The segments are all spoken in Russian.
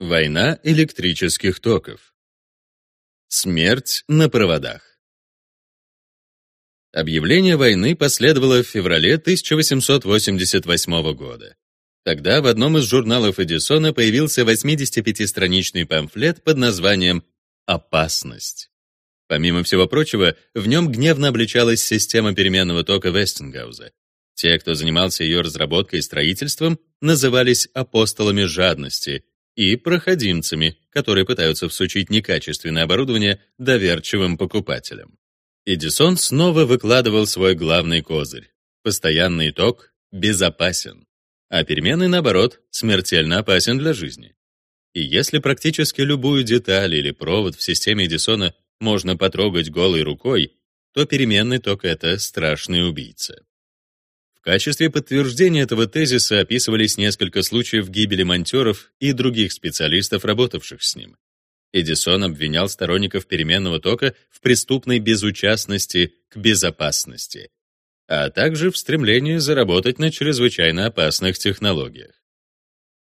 Война электрических токов. Смерть на проводах. Объявление войны последовало в феврале 1888 года. Тогда в одном из журналов Эдисона появился 85-страничный памфлет под названием «Опасность». Помимо всего прочего, в нем гневно обличалась система переменного тока Вестингауза. Те, кто занимался ее разработкой и строительством, назывались апостолами жадности и проходимцами, которые пытаются всучить некачественное оборудование доверчивым покупателям. Эдисон снова выкладывал свой главный козырь. Постоянный ток безопасен, а переменный, наоборот, смертельно опасен для жизни. И если практически любую деталь или провод в системе Эдисона можно потрогать голой рукой, то переменный ток — это страшный убийца. В качестве подтверждения этого тезиса описывались несколько случаев гибели монтеров и других специалистов, работавших с ним. Эдисон обвинял сторонников переменного тока в преступной безучастности к безопасности, а также в стремлении заработать на чрезвычайно опасных технологиях.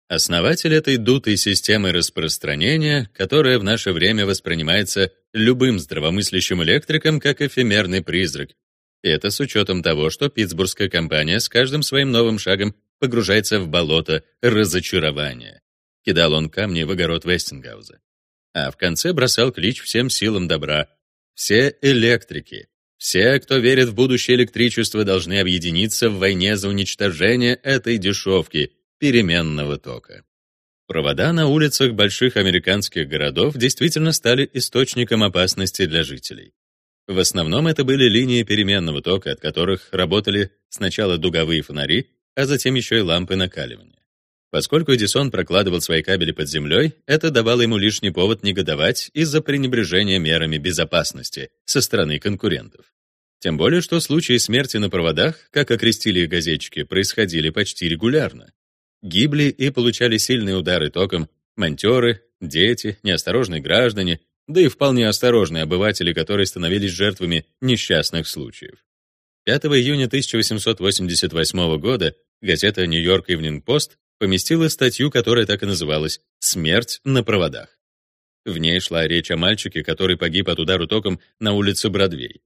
Основатель этой дутой системы распространения, которая в наше время воспринимается любым здравомыслящим электриком как эфемерный призрак, это с учетом того, что питтсбургская компания с каждым своим новым шагом погружается в болото разочарования. Кидал он камни в огород Вестингауза. А в конце бросал клич всем силам добра. Все электрики, все, кто верит в будущее электричество, должны объединиться в войне за уничтожение этой дешевки, переменного тока. Провода на улицах больших американских городов действительно стали источником опасности для жителей. В основном это были линии переменного тока, от которых работали сначала дуговые фонари, а затем еще и лампы накаливания. Поскольку Эдисон прокладывал свои кабели под землей, это давало ему лишний повод негодовать из-за пренебрежения мерами безопасности со стороны конкурентов. Тем более, что случаи смерти на проводах, как окрестили их газетчики, происходили почти регулярно. Гибли и получали сильные удары током монтеры, дети, неосторожные граждане, да и вполне осторожные обыватели, которые становились жертвами несчастных случаев. 5 июня 1888 года газета «Нью-Йорк Ивнинг Пост» поместила статью, которая так и называлась «Смерть на проводах». В ней шла речь о мальчике, который погиб от удара током на улице Бродвей.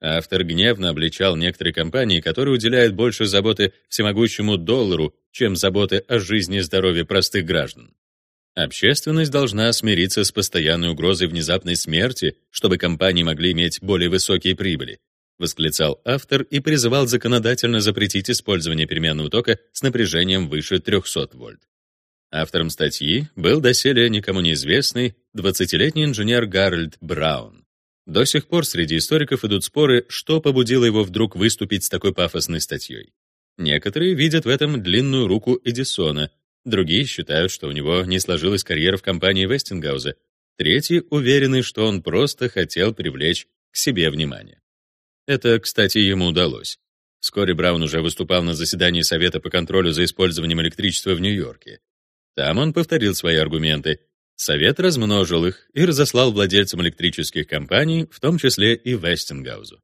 Автор гневно обличал некоторые компании, которые уделяют больше заботы всемогущему доллару, чем заботы о жизни и здоровье простых граждан. Общественность должна смириться с постоянной угрозой внезапной смерти, чтобы компании могли иметь более высокие прибыли, восклицал автор и призывал законодательно запретить использование переменного тока с напряжением выше 300 вольт. Автором статьи был доселе никому неизвестный 20-летний инженер Гарольд Браун. До сих пор среди историков идут споры, что побудило его вдруг выступить с такой пафосной статьей. Некоторые видят в этом длинную руку Эдисона, Другие считают, что у него не сложилась карьера в компании Вестингауза. Третьи уверены, что он просто хотел привлечь к себе внимание. Это, кстати, ему удалось. Вскоре Браун уже выступал на заседании Совета по контролю за использованием электричества в Нью-Йорке. Там он повторил свои аргументы. Совет размножил их и разослал владельцам электрических компаний, в том числе и Вестингаузу.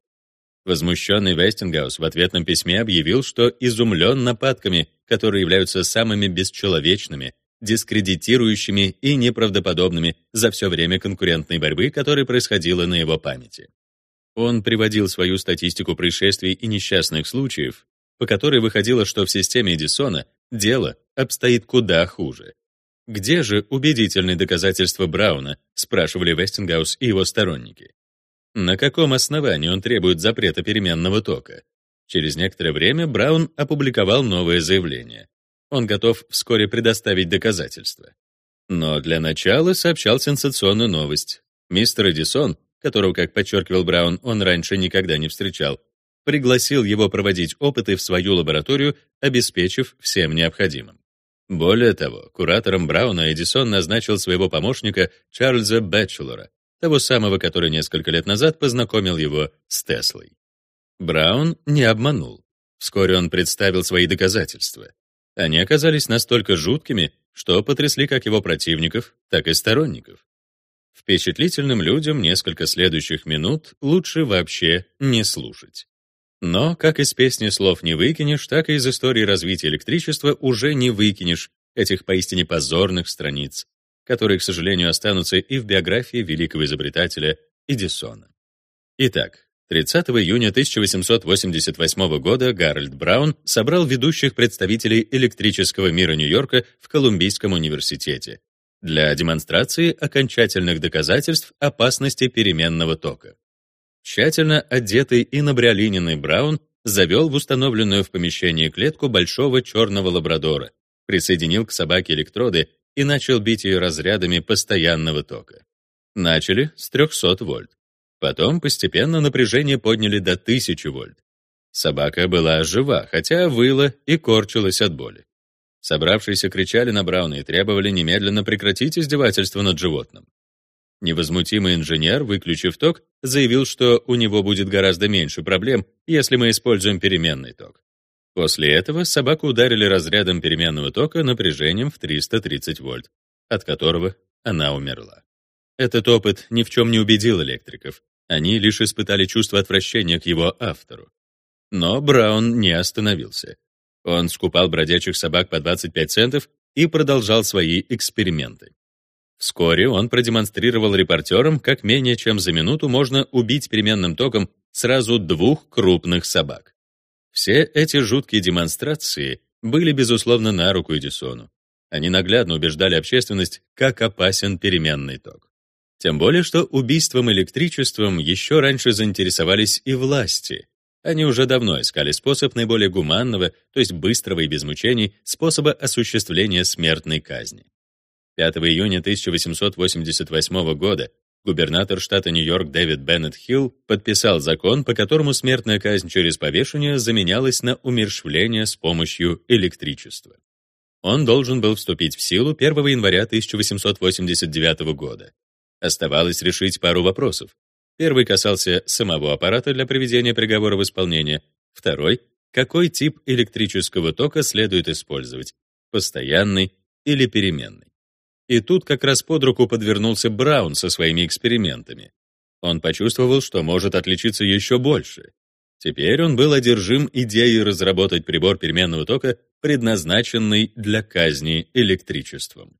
Возмущенный Вестингаус в ответном письме объявил, что изумлен нападками, которые являются самыми бесчеловечными, дискредитирующими и неправдоподобными за все время конкурентной борьбы, которая происходила на его памяти. Он приводил свою статистику происшествий и несчастных случаев, по которой выходило, что в системе Эдисона дело обстоит куда хуже. Где же убедительные доказательства Брауна, спрашивали Вестингаус и его сторонники. На каком основании он требует запрета переменного тока? Через некоторое время Браун опубликовал новое заявление. Он готов вскоре предоставить доказательства. Но для начала сообщал сенсационную новость. Мистер Эдисон, которого, как подчеркивал Браун, он раньше никогда не встречал, пригласил его проводить опыты в свою лабораторию, обеспечив всем необходимым. Более того, куратором Брауна Эдисон назначил своего помощника Чарльза Бэтчелора, того самого, который несколько лет назад познакомил его с Теслой. Браун не обманул. Вскоре он представил свои доказательства. Они оказались настолько жуткими, что потрясли как его противников, так и сторонников. Впечатлительным людям несколько следующих минут лучше вообще не слушать. Но, как из песни слов не выкинешь, так и из истории развития электричества уже не выкинешь этих поистине позорных страниц которые, к сожалению, останутся и в биографии великого изобретателя Эдисона. Итак, 30 июня 1888 года Гарольд Браун собрал ведущих представителей электрического мира Нью-Йорка в Колумбийском университете для демонстрации окончательных доказательств опасности переменного тока. Тщательно одетый и набриолиненный Браун завел в установленную в помещении клетку большого черного лабрадора, присоединил к собаке электроды и начал бить ее разрядами постоянного тока. Начали с 300 вольт. Потом постепенно напряжение подняли до 1000 вольт. Собака была жива, хотя выла и корчилась от боли. Собравшиеся кричали на Брауна и требовали немедленно прекратить издевательство над животным. Невозмутимый инженер, выключив ток, заявил, что у него будет гораздо меньше проблем, если мы используем переменный ток. После этого собаку ударили разрядом переменного тока напряжением в 330 вольт, от которого она умерла. Этот опыт ни в чем не убедил электриков. Они лишь испытали чувство отвращения к его автору. Но Браун не остановился. Он скупал бродячих собак по 25 центов и продолжал свои эксперименты. Вскоре он продемонстрировал репортерам, как менее чем за минуту можно убить переменным током сразу двух крупных собак. Все эти жуткие демонстрации были, безусловно, на руку Эдисону. Они наглядно убеждали общественность, как опасен переменный ток. Тем более, что убийством электричеством еще раньше заинтересовались и власти. Они уже давно искали способ наиболее гуманного, то есть быстрого и без мучений, способа осуществления смертной казни. 5 июня 1888 года губернатор штата Нью-Йорк Дэвид Беннет Хилл подписал закон, по которому смертная казнь через повешение заменялась на умерщвление с помощью электричества. Он должен был вступить в силу 1 января 1889 года. Оставалось решить пару вопросов. Первый касался самого аппарата для приведения приговора в исполнение. Второй — какой тип электрического тока следует использовать — постоянный или переменный. И тут как раз под руку подвернулся Браун со своими экспериментами. Он почувствовал, что может отличиться еще больше. Теперь он был одержим идеей разработать прибор переменного тока, предназначенный для казни электричеством.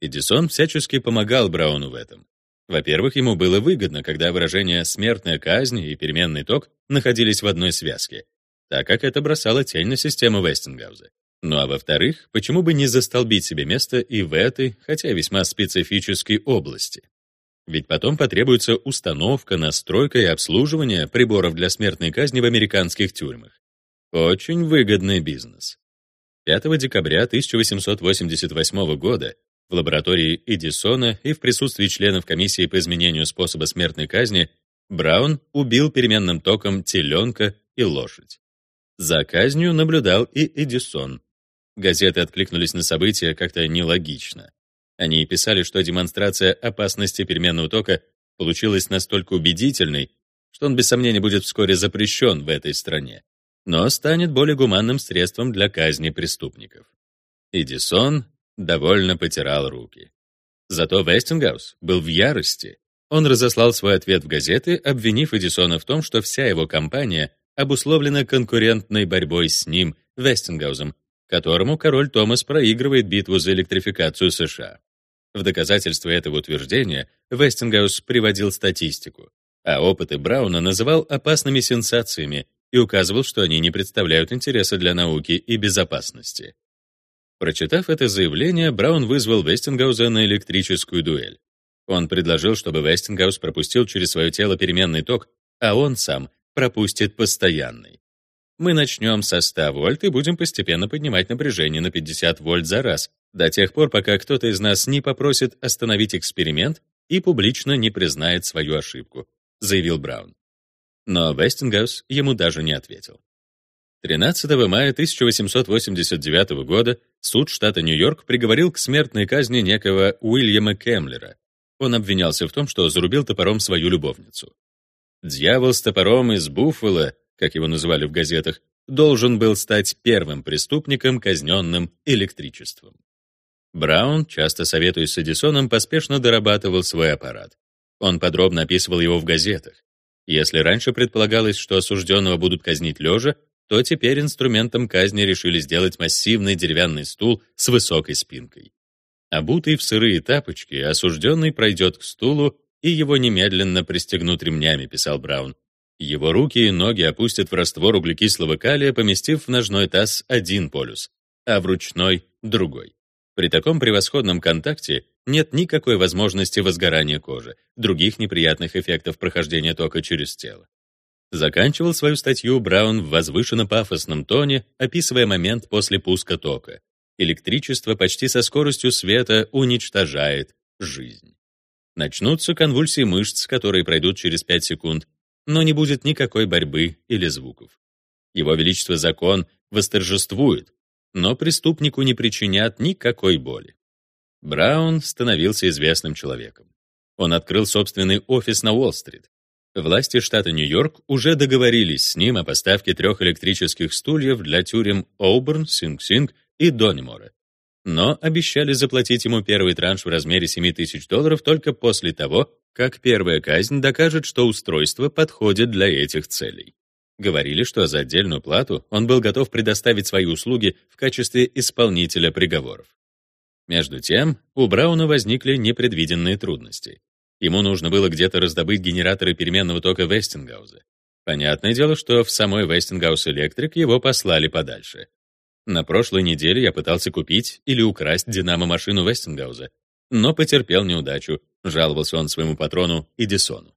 Эдисон всячески помогал Брауну в этом. Во-первых, ему было выгодно, когда выражения «смертная казнь» и «переменный ток» находились в одной связке, так как это бросало тень на систему Вестингауза. Ну а во-вторых, почему бы не застолбить себе место и в этой, хотя весьма специфической области? Ведь потом потребуется установка, настройка и обслуживание приборов для смертной казни в американских тюрьмах. Очень выгодный бизнес. 5 декабря 1888 года в лаборатории Эдисона и в присутствии членов комиссии по изменению способа смертной казни Браун убил переменным током теленка и лошадь. За казнью наблюдал и Эдисон. Газеты откликнулись на события как-то нелогично. Они писали, что демонстрация опасности переменного тока получилась настолько убедительной, что он без сомнения будет вскоре запрещен в этой стране, но станет более гуманным средством для казни преступников. Эдисон довольно потирал руки. Зато Вестингаус был в ярости. Он разослал свой ответ в газеты, обвинив Эдисона в том, что вся его кампания обусловлена конкурентной борьбой с ним, Вестингаузом, которому король Томас проигрывает битву за электрификацию США. В доказательство этого утверждения Вестингаус приводил статистику, а опыты Брауна называл опасными сенсациями и указывал, что они не представляют интереса для науки и безопасности. Прочитав это заявление, Браун вызвал Вестингауза на электрическую дуэль. Он предложил, чтобы Вестингаус пропустил через свое тело переменный ток, а он сам пропустит постоянный. Мы начнем со 100 вольт и будем постепенно поднимать напряжение на 50 вольт за раз, до тех пор, пока кто-то из нас не попросит остановить эксперимент и публично не признает свою ошибку, заявил Браун. Но Вестингаус ему даже не ответил. 13 мая 1889 года суд штата Нью-Йорк приговорил к смертной казни некого Уильяма Кемлера. Он обвинялся в том, что зарубил топором свою любовницу. «Дьявол с топором из Буффало», как его называли в газетах, должен был стать первым преступником, казненным электричеством. Браун, часто советуясь с Эдисоном, поспешно дорабатывал свой аппарат. Он подробно описывал его в газетах. Если раньше предполагалось, что осужденного будут казнить лежа, то теперь инструментом казни решили сделать массивный деревянный стул с высокой спинкой. Обутый в сырые тапочки, осужденный пройдет к стулу, и его немедленно пристегнут ремнями, писал Браун. Его руки и ноги опустят в раствор углекислого калия, поместив в ножной таз один полюс, а в ручной — другой. При таком превосходном контакте нет никакой возможности возгорания кожи, других неприятных эффектов прохождения тока через тело. Заканчивал свою статью Браун в возвышенно-пафосном тоне, описывая момент после пуска тока. Электричество почти со скоростью света уничтожает жизнь. Начнутся конвульсии мышц, которые пройдут через 5 секунд, но не будет никакой борьбы или звуков. Его Величество закон восторжествует, но преступнику не причинят никакой боли. Браун становился известным человеком. Он открыл собственный офис на Уолл-стрит. Власти штата Нью-Йорк уже договорились с ним о поставке трех электрических стульев для тюрем Оуберн, Синг-Синг и Донимора, но обещали заплатить ему первый транш в размере 7 тысяч долларов только после того, как первая казнь докажет, что устройство подходит для этих целей. Говорили, что за отдельную плату он был готов предоставить свои услуги в качестве исполнителя приговоров. Между тем, у Брауна возникли непредвиденные трудности. Ему нужно было где-то раздобыть генераторы переменного тока Вестингауза. Понятное дело, что в самой Westinghouse Electric его послали подальше. На прошлой неделе я пытался купить или украсть динамо-машину Вестингауза, но потерпел неудачу, жаловался он своему патрону Эдисону.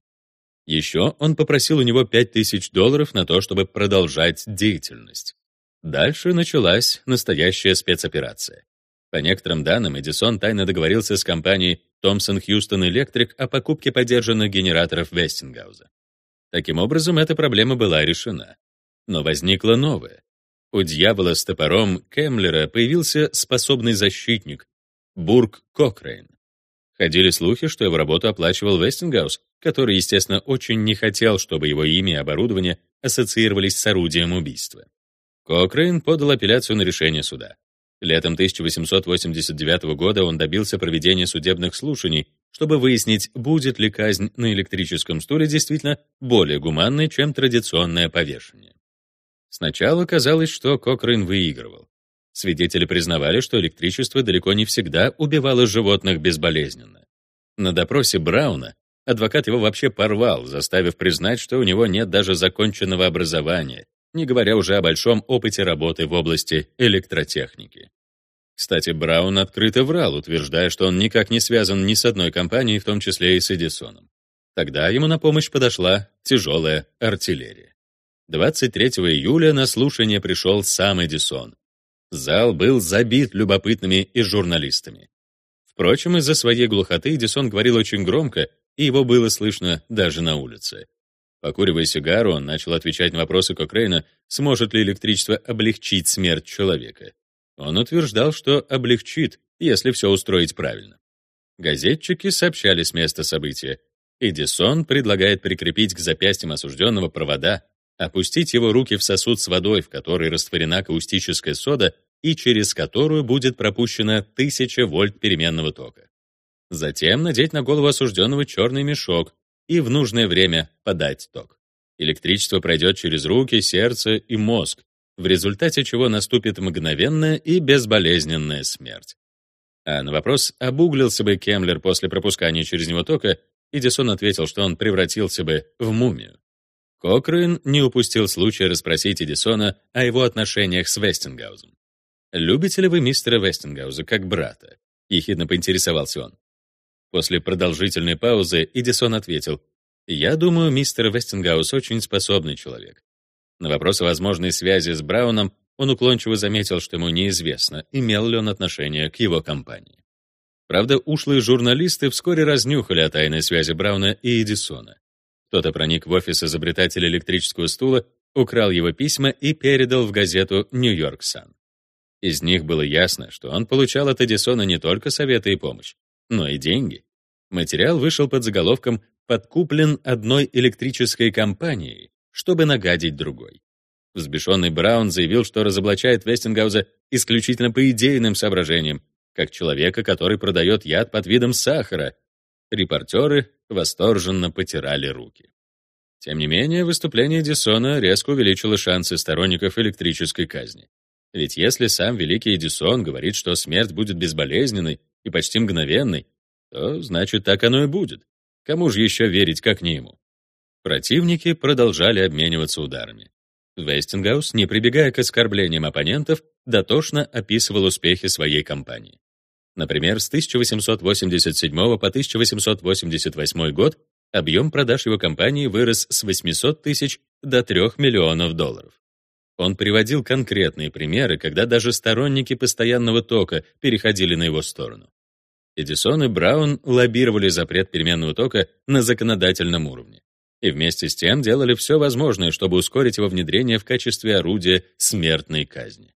Еще он попросил у него 5000 долларов на то, чтобы продолжать деятельность. Дальше началась настоящая спецоперация. По некоторым данным, Эдисон тайно договорился с компанией Thomson Houston Electric о покупке подержанных генераторов Вестингауза. Таким образом, эта проблема была решена. Но возникла новая. У дьявола с топором Кемлера появился способный защитник Бург Кокрейн. Ходили слухи, что его работу оплачивал Вестингаус, который, естественно, очень не хотел, чтобы его имя и оборудование ассоциировались с орудием убийства. Кокрейн подал апелляцию на решение суда. Летом 1889 года он добился проведения судебных слушаний, чтобы выяснить, будет ли казнь на электрическом стуле действительно более гуманной, чем традиционное повешение. Сначала казалось, что Кокрейн выигрывал. Свидетели признавали, что электричество далеко не всегда убивало животных безболезненно. На допросе Брауна адвокат его вообще порвал, заставив признать, что у него нет даже законченного образования, не говоря уже о большом опыте работы в области электротехники. Кстати, Браун открыто врал, утверждая, что он никак не связан ни с одной компанией, в том числе и с Эдисоном. Тогда ему на помощь подошла тяжелая артиллерия. 23 июля на слушание пришел сам Эдисон. Зал был забит любопытными и журналистами. Впрочем, из-за своей глухоты Эдисон говорил очень громко, и его было слышно даже на улице. Покуривая сигару, он начал отвечать на вопросы Кокрейна, сможет ли электричество облегчить смерть человека. Он утверждал, что облегчит, если все устроить правильно. Газетчики сообщали с места события. Эдисон предлагает прикрепить к запястьям осужденного провода, опустить его руки в сосуд с водой, в которой растворена каустическая сода и через которую будет пропущено 1000 вольт переменного тока. Затем надеть на голову осужденного черный мешок, и в нужное время подать ток. Электричество пройдет через руки, сердце и мозг, в результате чего наступит мгновенная и безболезненная смерть. А на вопрос, обуглился бы Кемлер после пропускания через него тока, Эдисон ответил, что он превратился бы в мумию. Кокрейн не упустил случая расспросить Эдисона о его отношениях с Вестингаузом. «Любите ли вы мистера Вестингауза как брата?» — ехидно поинтересовался он. После продолжительной паузы Эдисон ответил, «Я думаю, мистер Вестингаус очень способный человек». На вопрос о возможной связи с Брауном он уклончиво заметил, что ему неизвестно, имел ли он отношение к его компании. Правда, ушлые журналисты вскоре разнюхали о тайной связи Брауна и Эдисона. Кто-то проник в офис изобретателя электрического стула, украл его письма и передал в газету «Нью-Йорк Сан». Из них было ясно, что он получал от Эдисона не только советы и помощь, но и деньги. Материал вышел под заголовком «Подкуплен одной электрической компанией, чтобы нагадить другой». Взбешенный Браун заявил, что разоблачает Вестингауза исключительно по идейным соображениям, как человека, который продает яд под видом сахара. Репортеры восторженно потирали руки. Тем не менее, выступление Эдисона резко увеличило шансы сторонников электрической казни. Ведь если сам великий Эдисон говорит, что смерть будет безболезненной, и почти мгновенный, то значит так оно и будет. Кому же еще верить, как не ему? Противники продолжали обмениваться ударами. Вестингаус, не прибегая к оскорблениям оппонентов, дотошно описывал успехи своей кампании. Например, с 1887 по 1888 год объем продаж его компании вырос с 800 тысяч до 3 миллионов долларов. Он приводил конкретные примеры, когда даже сторонники постоянного тока переходили на его сторону. Эдисон и Браун лоббировали запрет переменного тока на законодательном уровне и вместе с тем делали все возможное, чтобы ускорить его внедрение в качестве орудия смертной казни.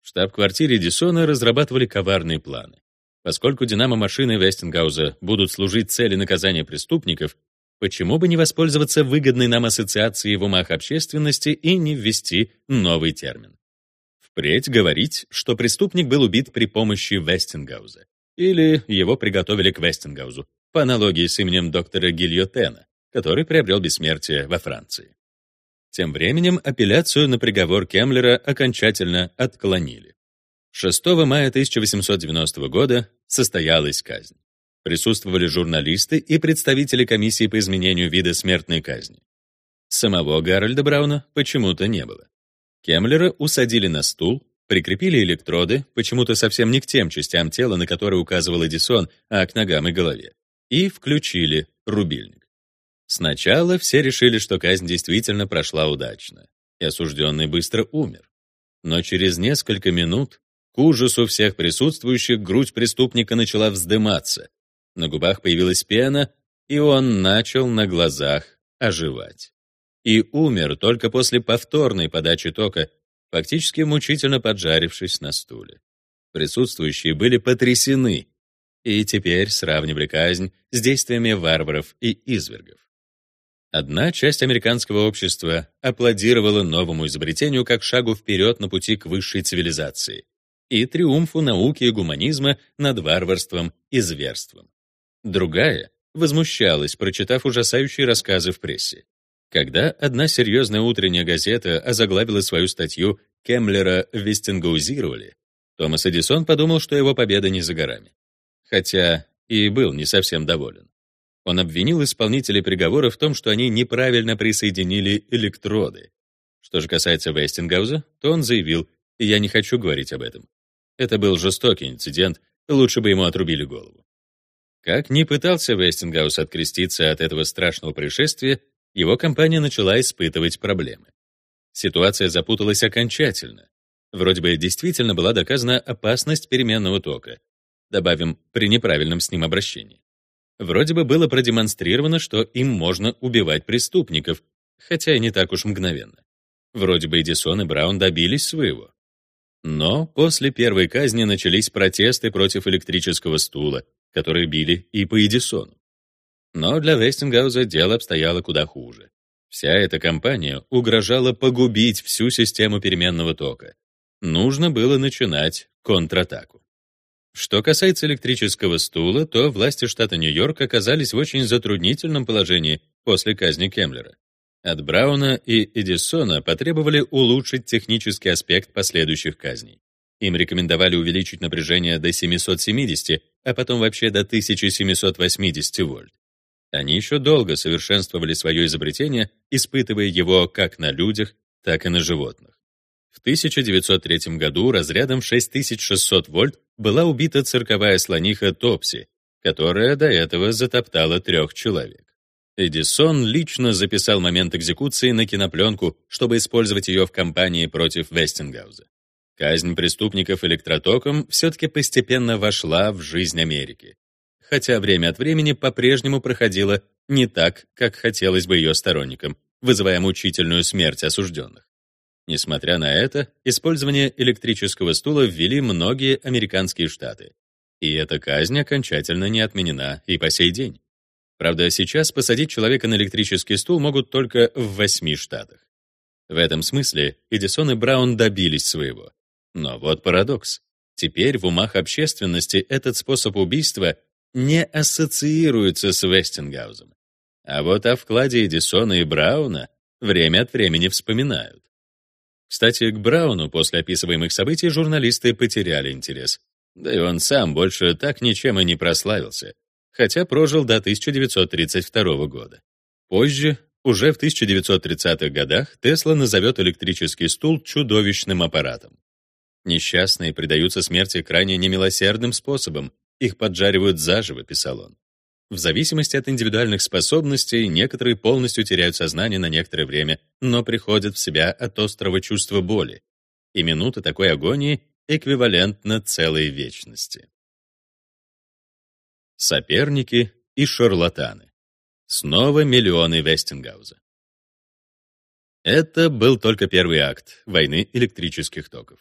В штаб-квартире Эдисона разрабатывали коварные планы. Поскольку динамо-машины Вестингауза будут служить цели наказания преступников, почему бы не воспользоваться выгодной нам ассоциацией в умах общественности и не ввести новый термин? Впредь говорить, что преступник был убит при помощи Вестингауза. Или его приготовили к Вестингаузу, по аналогии с именем доктора Гильотена, который приобрел бессмертие во Франции. Тем временем апелляцию на приговор Кемлера окончательно отклонили. 6 мая 1890 года состоялась казнь. Присутствовали журналисты и представители комиссии по изменению вида смертной казни. Самого Гарольда Брауна почему-то не было. Кемлера усадили на стул, Прикрепили электроды, почему-то совсем не к тем частям тела, на которые указывал Эдисон, а к ногам и голове. И включили рубильник. Сначала все решили, что казнь действительно прошла удачно, и осужденный быстро умер. Но через несколько минут, к ужасу всех присутствующих, грудь преступника начала вздыматься. На губах появилась пена, и он начал на глазах оживать. И умер только после повторной подачи тока, фактически мучительно поджарившись на стуле. Присутствующие были потрясены и теперь сравнивали казнь с действиями варваров и извергов. Одна часть американского общества аплодировала новому изобретению как шагу вперед на пути к высшей цивилизации и триумфу науки и гуманизма над варварством и зверством. Другая возмущалась, прочитав ужасающие рассказы в прессе. Когда одна серьезная утренняя газета озаглавила свою статью «Кемлера вестингаузировали», Томас Эдисон подумал, что его победа не за горами. Хотя и был не совсем доволен. Он обвинил исполнителей приговора в том, что они неправильно присоединили электроды. Что же касается Вестингауза, то он заявил, «Я не хочу говорить об этом. Это был жестокий инцидент, лучше бы ему отрубили голову». Как ни пытался Вестингаус откреститься от этого страшного происшествия, его компания начала испытывать проблемы. Ситуация запуталась окончательно. Вроде бы действительно была доказана опасность переменного тока. Добавим, при неправильном с ним обращении. Вроде бы было продемонстрировано, что им можно убивать преступников, хотя и не так уж мгновенно. Вроде бы Эдисон и Браун добились своего. Но после первой казни начались протесты против электрического стула, которые били и по Эдисону. Но для Вестингауза дело обстояло куда хуже. Вся эта кампания угрожала погубить всю систему переменного тока. Нужно было начинать контратаку. Что касается электрического стула, то власти штата Нью-Йорк оказались в очень затруднительном положении после казни Кемлера. От Брауна и Эдисона потребовали улучшить технический аспект последующих казней. Им рекомендовали увеличить напряжение до 770, а потом вообще до 1780 вольт. Они еще долго совершенствовали свое изобретение, испытывая его как на людях, так и на животных. В 1903 году разрядом 6600 вольт была убита цирковая слониха Топси, которая до этого затоптала трех человек. Эдисон лично записал момент экзекуции на кинопленку, чтобы использовать ее в кампании против Вестингауза. Казнь преступников электротоком все-таки постепенно вошла в жизнь Америки хотя время от времени по-прежнему проходила не так, как хотелось бы ее сторонникам, вызывая мучительную смерть осужденных. Несмотря на это, использование электрического стула ввели многие американские штаты. И эта казнь окончательно не отменена и по сей день. Правда, сейчас посадить человека на электрический стул могут только в восьми штатах. В этом смысле Эдисон и Браун добились своего. Но вот парадокс. Теперь в умах общественности этот способ убийства не ассоциируется с Вестингаузом. А вот о вкладе Эдисона и Брауна время от времени вспоминают. Кстати, к Брауну после описываемых событий журналисты потеряли интерес. Да и он сам больше так ничем и не прославился, хотя прожил до 1932 года. Позже, уже в 1930-х годах, Тесла назовет электрический стул чудовищным аппаратом. Несчастные предаются смерти крайне немилосердным способом, их поджаривают заживо, писал он. В зависимости от индивидуальных способностей, некоторые полностью теряют сознание на некоторое время, но приходят в себя от острого чувства боли. И минута такой агонии эквивалентна целой вечности. Соперники и шарлатаны. Снова миллионы Вестингауза. Это был только первый акт войны электрических токов.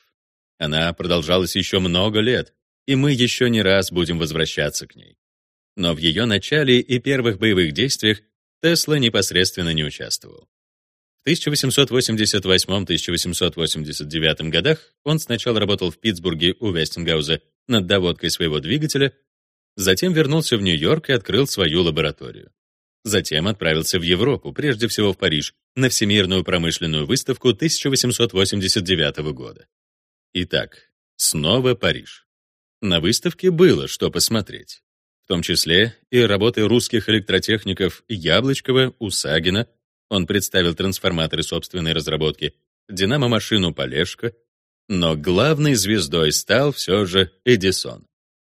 Она продолжалась еще много лет, и мы еще не раз будем возвращаться к ней. Но в ее начале и первых боевых действиях Тесла непосредственно не участвовал. В 1888-1889 годах он сначала работал в Питтсбурге у Вестингауза над доводкой своего двигателя, затем вернулся в Нью-Йорк и открыл свою лабораторию. Затем отправился в Европу, прежде всего в Париж, на Всемирную промышленную выставку 1889 года. Итак, снова Париж. На выставке было что посмотреть. В том числе и работы русских электротехников Яблочкова, Усагина, он представил трансформаторы собственной разработки, динамо-машину Полешко, но главной звездой стал все же Эдисон.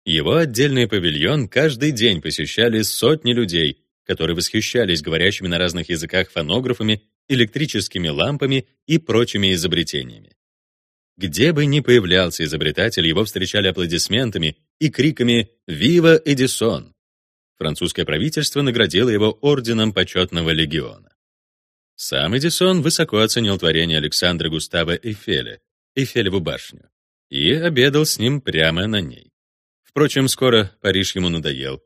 Его отдельный павильон каждый день посещали сотни людей, которые восхищались говорящими на разных языках фонографами, электрическими лампами и прочими изобретениями. Где бы ни появлялся изобретатель, его встречали аплодисментами и криками «Вива Эдисон!». Французское правительство наградило его орденом почетного легиона. Сам Эдисон высоко оценил творение Александра Густава Эйфеля, Эйфелеву башню, и обедал с ним прямо на ней. Впрочем, скоро Париж ему надоел.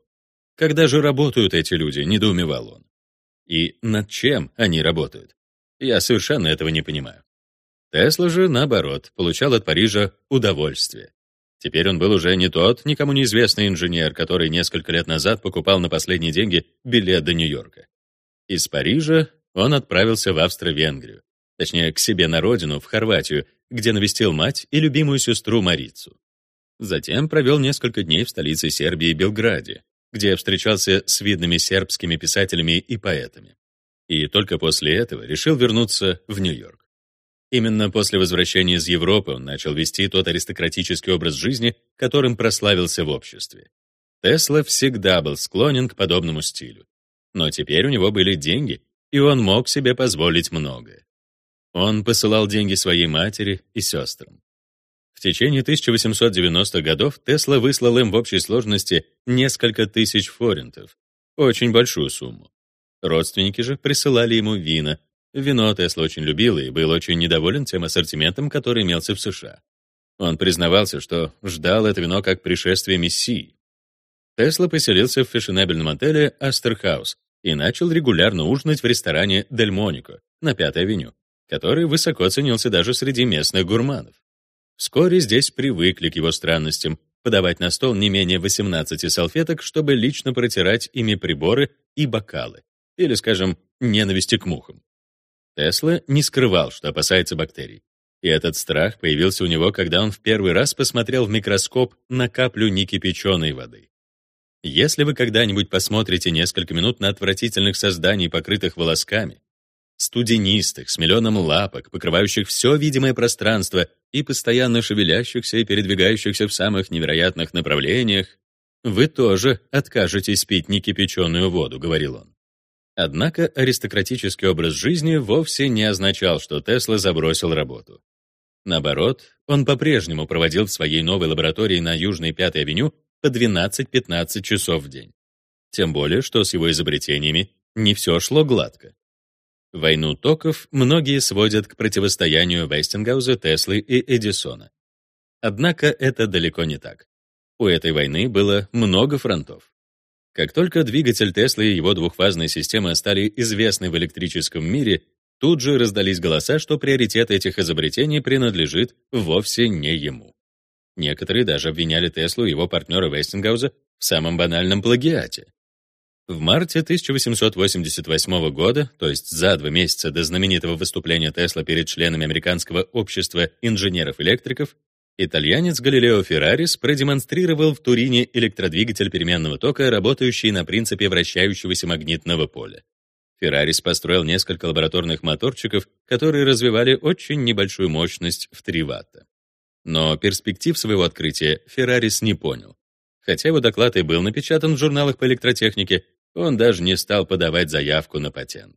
Когда же работают эти люди, недоумевал он. И над чем они работают? Я совершенно этого не понимаю. Тесла же, наоборот, получал от Парижа удовольствие. Теперь он был уже не тот никому неизвестный инженер, который несколько лет назад покупал на последние деньги билет до Нью-Йорка. Из Парижа он отправился в Австро-Венгрию, точнее, к себе на родину, в Хорватию, где навестил мать и любимую сестру Марицу. Затем провел несколько дней в столице Сербии Белграде, где встречался с видными сербскими писателями и поэтами. И только после этого решил вернуться в Нью-Йорк. Именно после возвращения из Европы он начал вести тот аристократический образ жизни, которым прославился в обществе. Тесла всегда был склонен к подобному стилю. Но теперь у него были деньги, и он мог себе позволить многое. Он посылал деньги своей матери и сестрам. В течение 1890-х годов Тесла выслал им в общей сложности несколько тысяч форинтов, очень большую сумму. Родственники же присылали ему вина, Вино Тесла очень любил и был очень недоволен тем ассортиментом, который имелся в США. Он признавался, что ждал это вино как пришествие Мессии. Тесла поселился в фешенебельном отеле «Астор-хаус» и начал регулярно ужинать в ресторане «Дельмонико» на Пятой авеню, который высоко ценился даже среди местных гурманов. Вскоре здесь привыкли к его странностям, подавать на стол не менее 18 салфеток, чтобы лично протирать ими приборы и бокалы, или, скажем, ненависти к мухам. Тесла не скрывал, что опасается бактерий. И этот страх появился у него, когда он в первый раз посмотрел в микроскоп на каплю некипяченой воды. Если вы когда-нибудь посмотрите несколько минут на отвратительных созданий, покрытых волосками, студенистых, с миллионом лапок, покрывающих все видимое пространство и постоянно шевелящихся и передвигающихся в самых невероятных направлениях, вы тоже откажетесь пить некипяченую воду, говорил он. Однако аристократический образ жизни вовсе не означал, что Тесла забросил работу. Наоборот, он по-прежнему проводил в своей новой лаборатории на Южной 5-й авеню по 12-15 часов в день. Тем более, что с его изобретениями не все шло гладко. Войну токов многие сводят к противостоянию Вестингауза, Теслы и Эдисона. Однако это далеко не так. У этой войны было много фронтов. Как только двигатель Теслы и его двухфазная система стали известны в электрическом мире, тут же раздались голоса, что приоритет этих изобретений принадлежит вовсе не ему. Некоторые даже обвиняли Теслу и его партнера Вестингауза в самом банальном плагиате. В марте 1888 года, то есть за два месяца до знаменитого выступления Тесла перед членами Американского общества инженеров-электриков, Итальянец Галилео Феррарис продемонстрировал в Турине электродвигатель переменного тока, работающий на принципе вращающегося магнитного поля. Феррарис построил несколько лабораторных моторчиков, которые развивали очень небольшую мощность в 3 Вт. Но перспектив своего открытия Феррарис не понял. Хотя его доклад и был напечатан в журналах по электротехнике, он даже не стал подавать заявку на патент.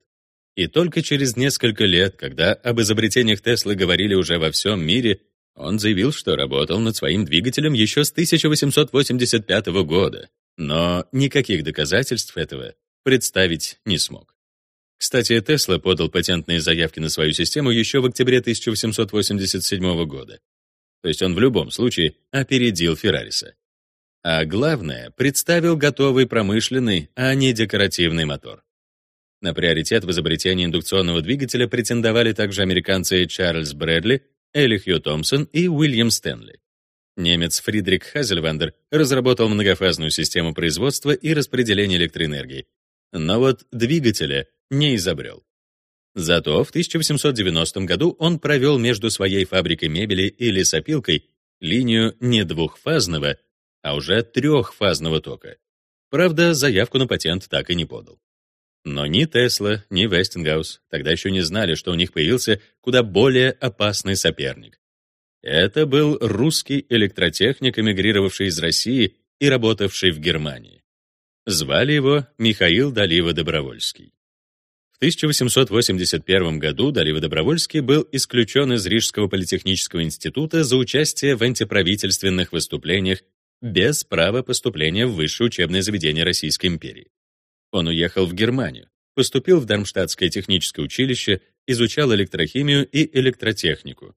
И только через несколько лет, когда об изобретениях Теслы говорили уже во всем мире, он заявил, что работал над своим двигателем еще с 1885 года, но никаких доказательств этого представить не смог. Кстати, Тесла подал патентные заявки на свою систему еще в октябре 1887 года. То есть он в любом случае опередил Феррариса. А главное, представил готовый промышленный, а не декоративный мотор. На приоритет в изобретении индукционного двигателя претендовали также американцы Чарльз Брэдли, Элихью Томпсон и Уильям Стэнли. Немец Фридрих Хазельвандер разработал многофазную систему производства и распределения электроэнергии. Но вот двигателя не изобрел. Зато в 1890 году он провел между своей фабрикой мебели и лесопилкой линию не двухфазного, а уже трехфазного тока. Правда, заявку на патент так и не подал. Но ни Тесла, ни Вестингаус тогда еще не знали, что у них появился куда более опасный соперник. Это был русский электротехник, эмигрировавший из России и работавший в Германии. Звали его Михаил Далива-Добровольский. В 1881 году Далива-Добровольский был исключен из Рижского политехнического института за участие в антиправительственных выступлениях без права поступления в высшее учебное заведение Российской империи. Он уехал в Германию, поступил в Дармштадтское техническое училище, изучал электрохимию и электротехнику.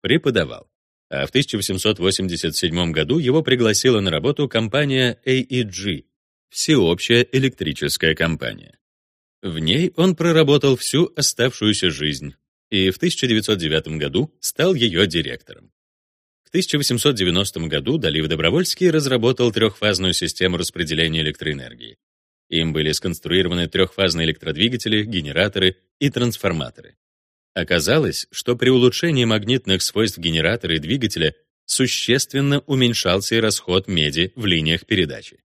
Преподавал. А в 1887 году его пригласила на работу компания AEG, всеобщая электрическая компания. В ней он проработал всю оставшуюся жизнь и в 1909 году стал ее директором. В 1890 году Далив Добровольский разработал трехфазную систему распределения электроэнергии. Им были сконструированы трехфазные электродвигатели, генераторы и трансформаторы. Оказалось, что при улучшении магнитных свойств генератора и двигателя существенно уменьшался и расход меди в линиях передачи.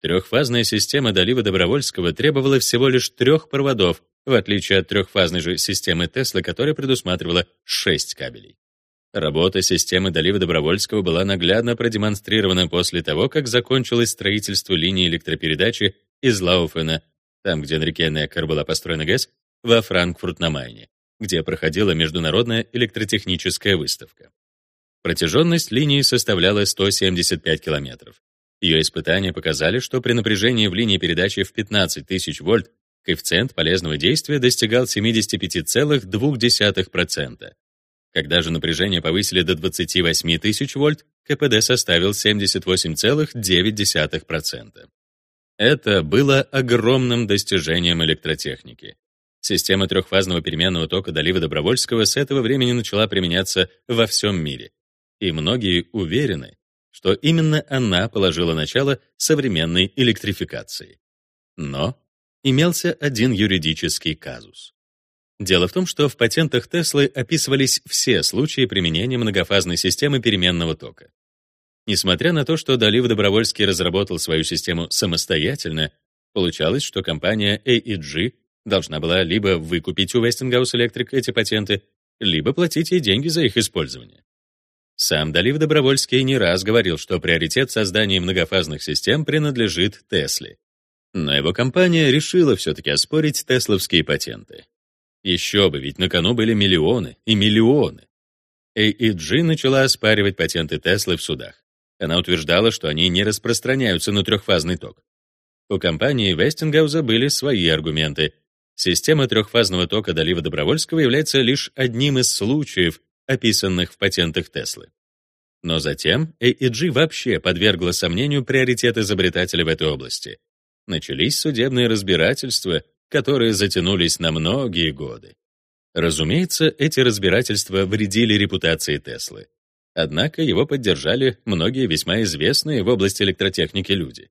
Трехфазная система долива Добровольского требовала всего лишь трех проводов, в отличие от трехфазной же системы Тесла, которая предусматривала шесть кабелей. Работа системы долива Добровольского была наглядно продемонстрирована после того, как закончилось строительство линии электропередачи из Лауфена, там, где на реке Неккар была построена ГЭС, во Франкфурт на Майне, где проходила международная электротехническая выставка. Протяженность линии составляла 175 километров. Ее испытания показали, что при напряжении в линии передачи в 15 тысяч вольт коэффициент полезного действия достигал 75,2%. Когда же напряжение повысили до 28 тысяч вольт, КПД составил 78,9%. Это было огромным достижением электротехники. Система трехфазного переменного тока Долива Добровольского с этого времени начала применяться во всем мире. И многие уверены, что именно она положила начало современной электрификации. Но имелся один юридический казус. Дело в том, что в патентах Теслы описывались все случаи применения многофазной системы переменного тока. Несмотря на то, что Далив Добровольский разработал свою систему самостоятельно, получалось, что компания AEG должна была либо выкупить у Westinghouse Electric эти патенты, либо платить ей деньги за их использование. Сам Далив Добровольский не раз говорил, что приоритет создания многофазных систем принадлежит Тесле. Но его компания решила все-таки оспорить тесловские патенты. Еще бы, ведь на кону были миллионы и миллионы. AEG начала оспаривать патенты Теслы в судах. Она утверждала, что они не распространяются на трехфазный ток. У компании Вестингауза были свои аргументы. Система трехфазного тока долива Добровольского является лишь одним из случаев, описанных в патентах Теслы. Но затем AEG вообще подвергла сомнению приоритет изобретателя в этой области. Начались судебные разбирательства, которые затянулись на многие годы. Разумеется, эти разбирательства вредили репутации Теслы. Однако его поддержали многие весьма известные в области электротехники люди.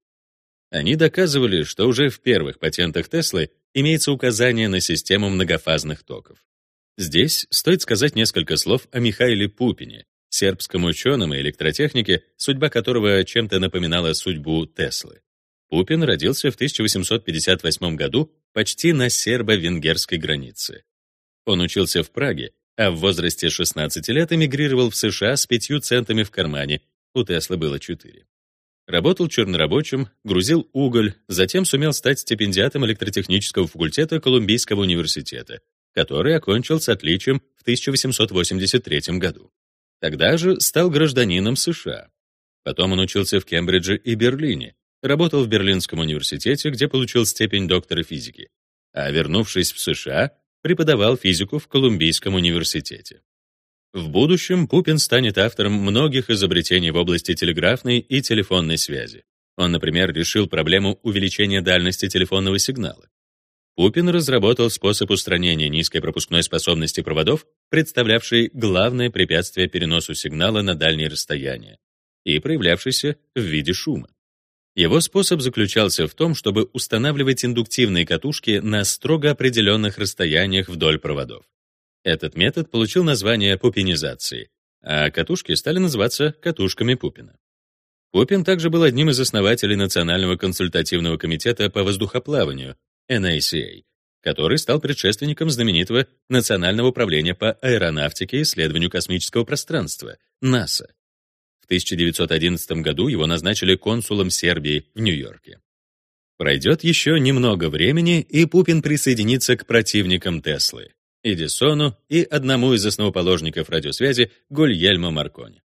Они доказывали, что уже в первых патентах Теслы имеется указание на систему многофазных токов. Здесь стоит сказать несколько слов о Михаиле Пупине, сербском ученом и электротехнике, судьба которого чем-то напоминала судьбу Теслы. Пупин родился в 1858 году почти на сербо-венгерской границе. Он учился в Праге, а в возрасте 16 лет эмигрировал в США с пятью центами в кармане, у Теслы было четыре. Работал чернорабочим, грузил уголь, затем сумел стать стипендиатом электротехнического факультета Колумбийского университета, который окончил с отличием в 1883 году. Тогда же стал гражданином США. Потом он учился в Кембридже и Берлине, работал в Берлинском университете, где получил степень доктора физики, а вернувшись в США, преподавал физику в Колумбийском университете. В будущем Пупин станет автором многих изобретений в области телеграфной и телефонной связи. Он, например, решил проблему увеличения дальности телефонного сигнала. Пупин разработал способ устранения низкой пропускной способности проводов, представлявший главное препятствие переносу сигнала на дальние расстояния и проявлявшийся в виде шума. Его способ заключался в том, чтобы устанавливать индуктивные катушки на строго определенных расстояниях вдоль проводов. Этот метод получил название пупинизации, а катушки стали называться катушками Пупина. Пупин также был одним из основателей Национального консультативного комитета по воздухоплаванию, NACA, который стал предшественником знаменитого Национального управления по аэронавтике и исследованию космического пространства, НАСА. В 1911 году его назначили консулом Сербии в Нью-Йорке. Пройдет еще немного времени, и Пупин присоединится к противникам Теслы. Эдисону и одному из основоположников радиосвязи Гульельмо Маркони.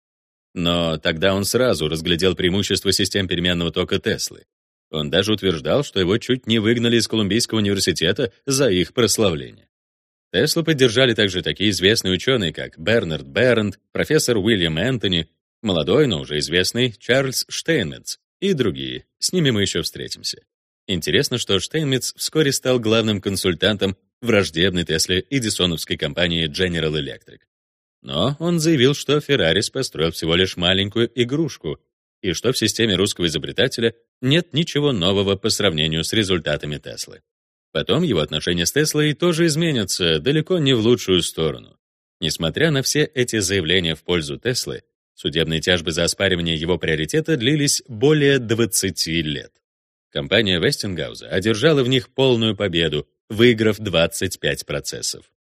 Но тогда он сразу разглядел преимущество систем переменного тока Теслы. Он даже утверждал, что его чуть не выгнали из Колумбийского университета за их прославление. Теслу поддержали также такие известные ученые, как Бернард Бернт, профессор Уильям Энтони, молодой, но уже известный Чарльз Штейнмитц и другие. С ними мы еще встретимся. Интересно, что Штейнмитц вскоре стал главным консультантом враждебной Тесле Эдисоновской компании General Electric. Но он заявил, что Феррарис построил всего лишь маленькую игрушку и что в системе русского изобретателя нет ничего нового по сравнению с результатами Теслы. Потом его отношения с Теслой тоже изменятся далеко не в лучшую сторону. Несмотря на все эти заявления в пользу Теслы, судебные тяжбы за оспаривание его приоритета длились более 20 лет. Компания Вестингауза одержала в них полную победу, выиграв 25 процессов.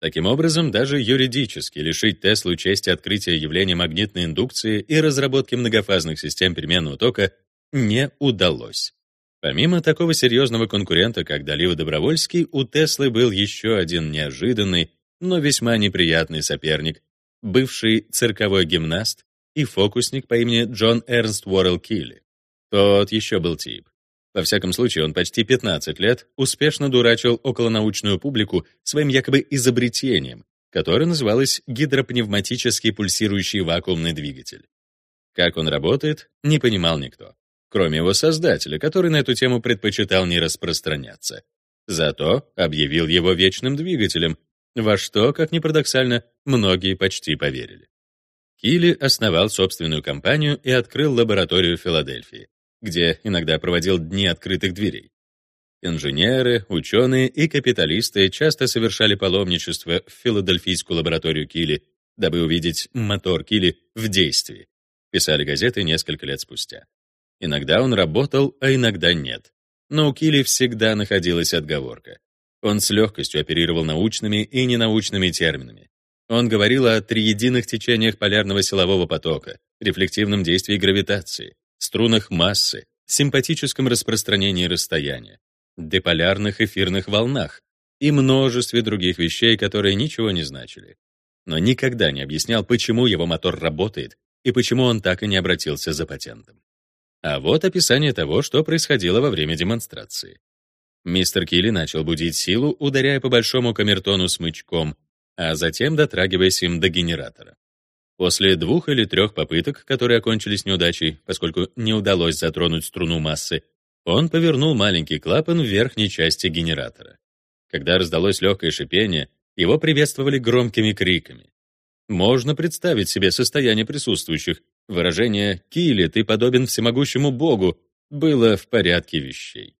Таким образом, даже юридически лишить Теслу чести открытия явления магнитной индукции и разработки многофазных систем переменного тока не удалось. Помимо такого серьезного конкурента, как Далива Добровольский, у Теслы был еще один неожиданный, но весьма неприятный соперник, бывший цирковой гимнаст и фокусник по имени Джон Эрнст Уоррелл Килли. Тот еще был тип. Во всяком случае, он почти 15 лет успешно дурачил околонаучную публику своим якобы изобретением, которое называлось гидропневматический пульсирующий вакуумный двигатель. Как он работает, не понимал никто, кроме его создателя, который на эту тему предпочитал не распространяться. Зато объявил его вечным двигателем, во что, как ни парадоксально, многие почти поверили. Килли основал собственную компанию и открыл лабораторию в Филадельфии где иногда проводил дни открытых дверей. Инженеры, ученые и капиталисты часто совершали паломничество в филадельфийскую лабораторию Килли, дабы увидеть мотор Килли в действии, писали газеты несколько лет спустя. Иногда он работал, а иногда нет. Но у Килли всегда находилась отговорка. Он с легкостью оперировал научными и ненаучными терминами. Он говорил о триединых течениях полярного силового потока, рефлективном действии гравитации, струнах массы, симпатическом распространении расстояния, деполярных эфирных волнах и множестве других вещей, которые ничего не значили. Но никогда не объяснял, почему его мотор работает и почему он так и не обратился за патентом. А вот описание того, что происходило во время демонстрации. Мистер Килли начал будить силу, ударяя по большому камертону смычком, а затем дотрагиваясь им до генератора. После двух или трех попыток, которые окончились неудачей, поскольку не удалось затронуть струну массы, он повернул маленький клапан в верхней части генератора. Когда раздалось легкое шипение, его приветствовали громкими криками. Можно представить себе состояние присутствующих. Выражение «Килли, ты подобен всемогущему Богу» было в порядке вещей.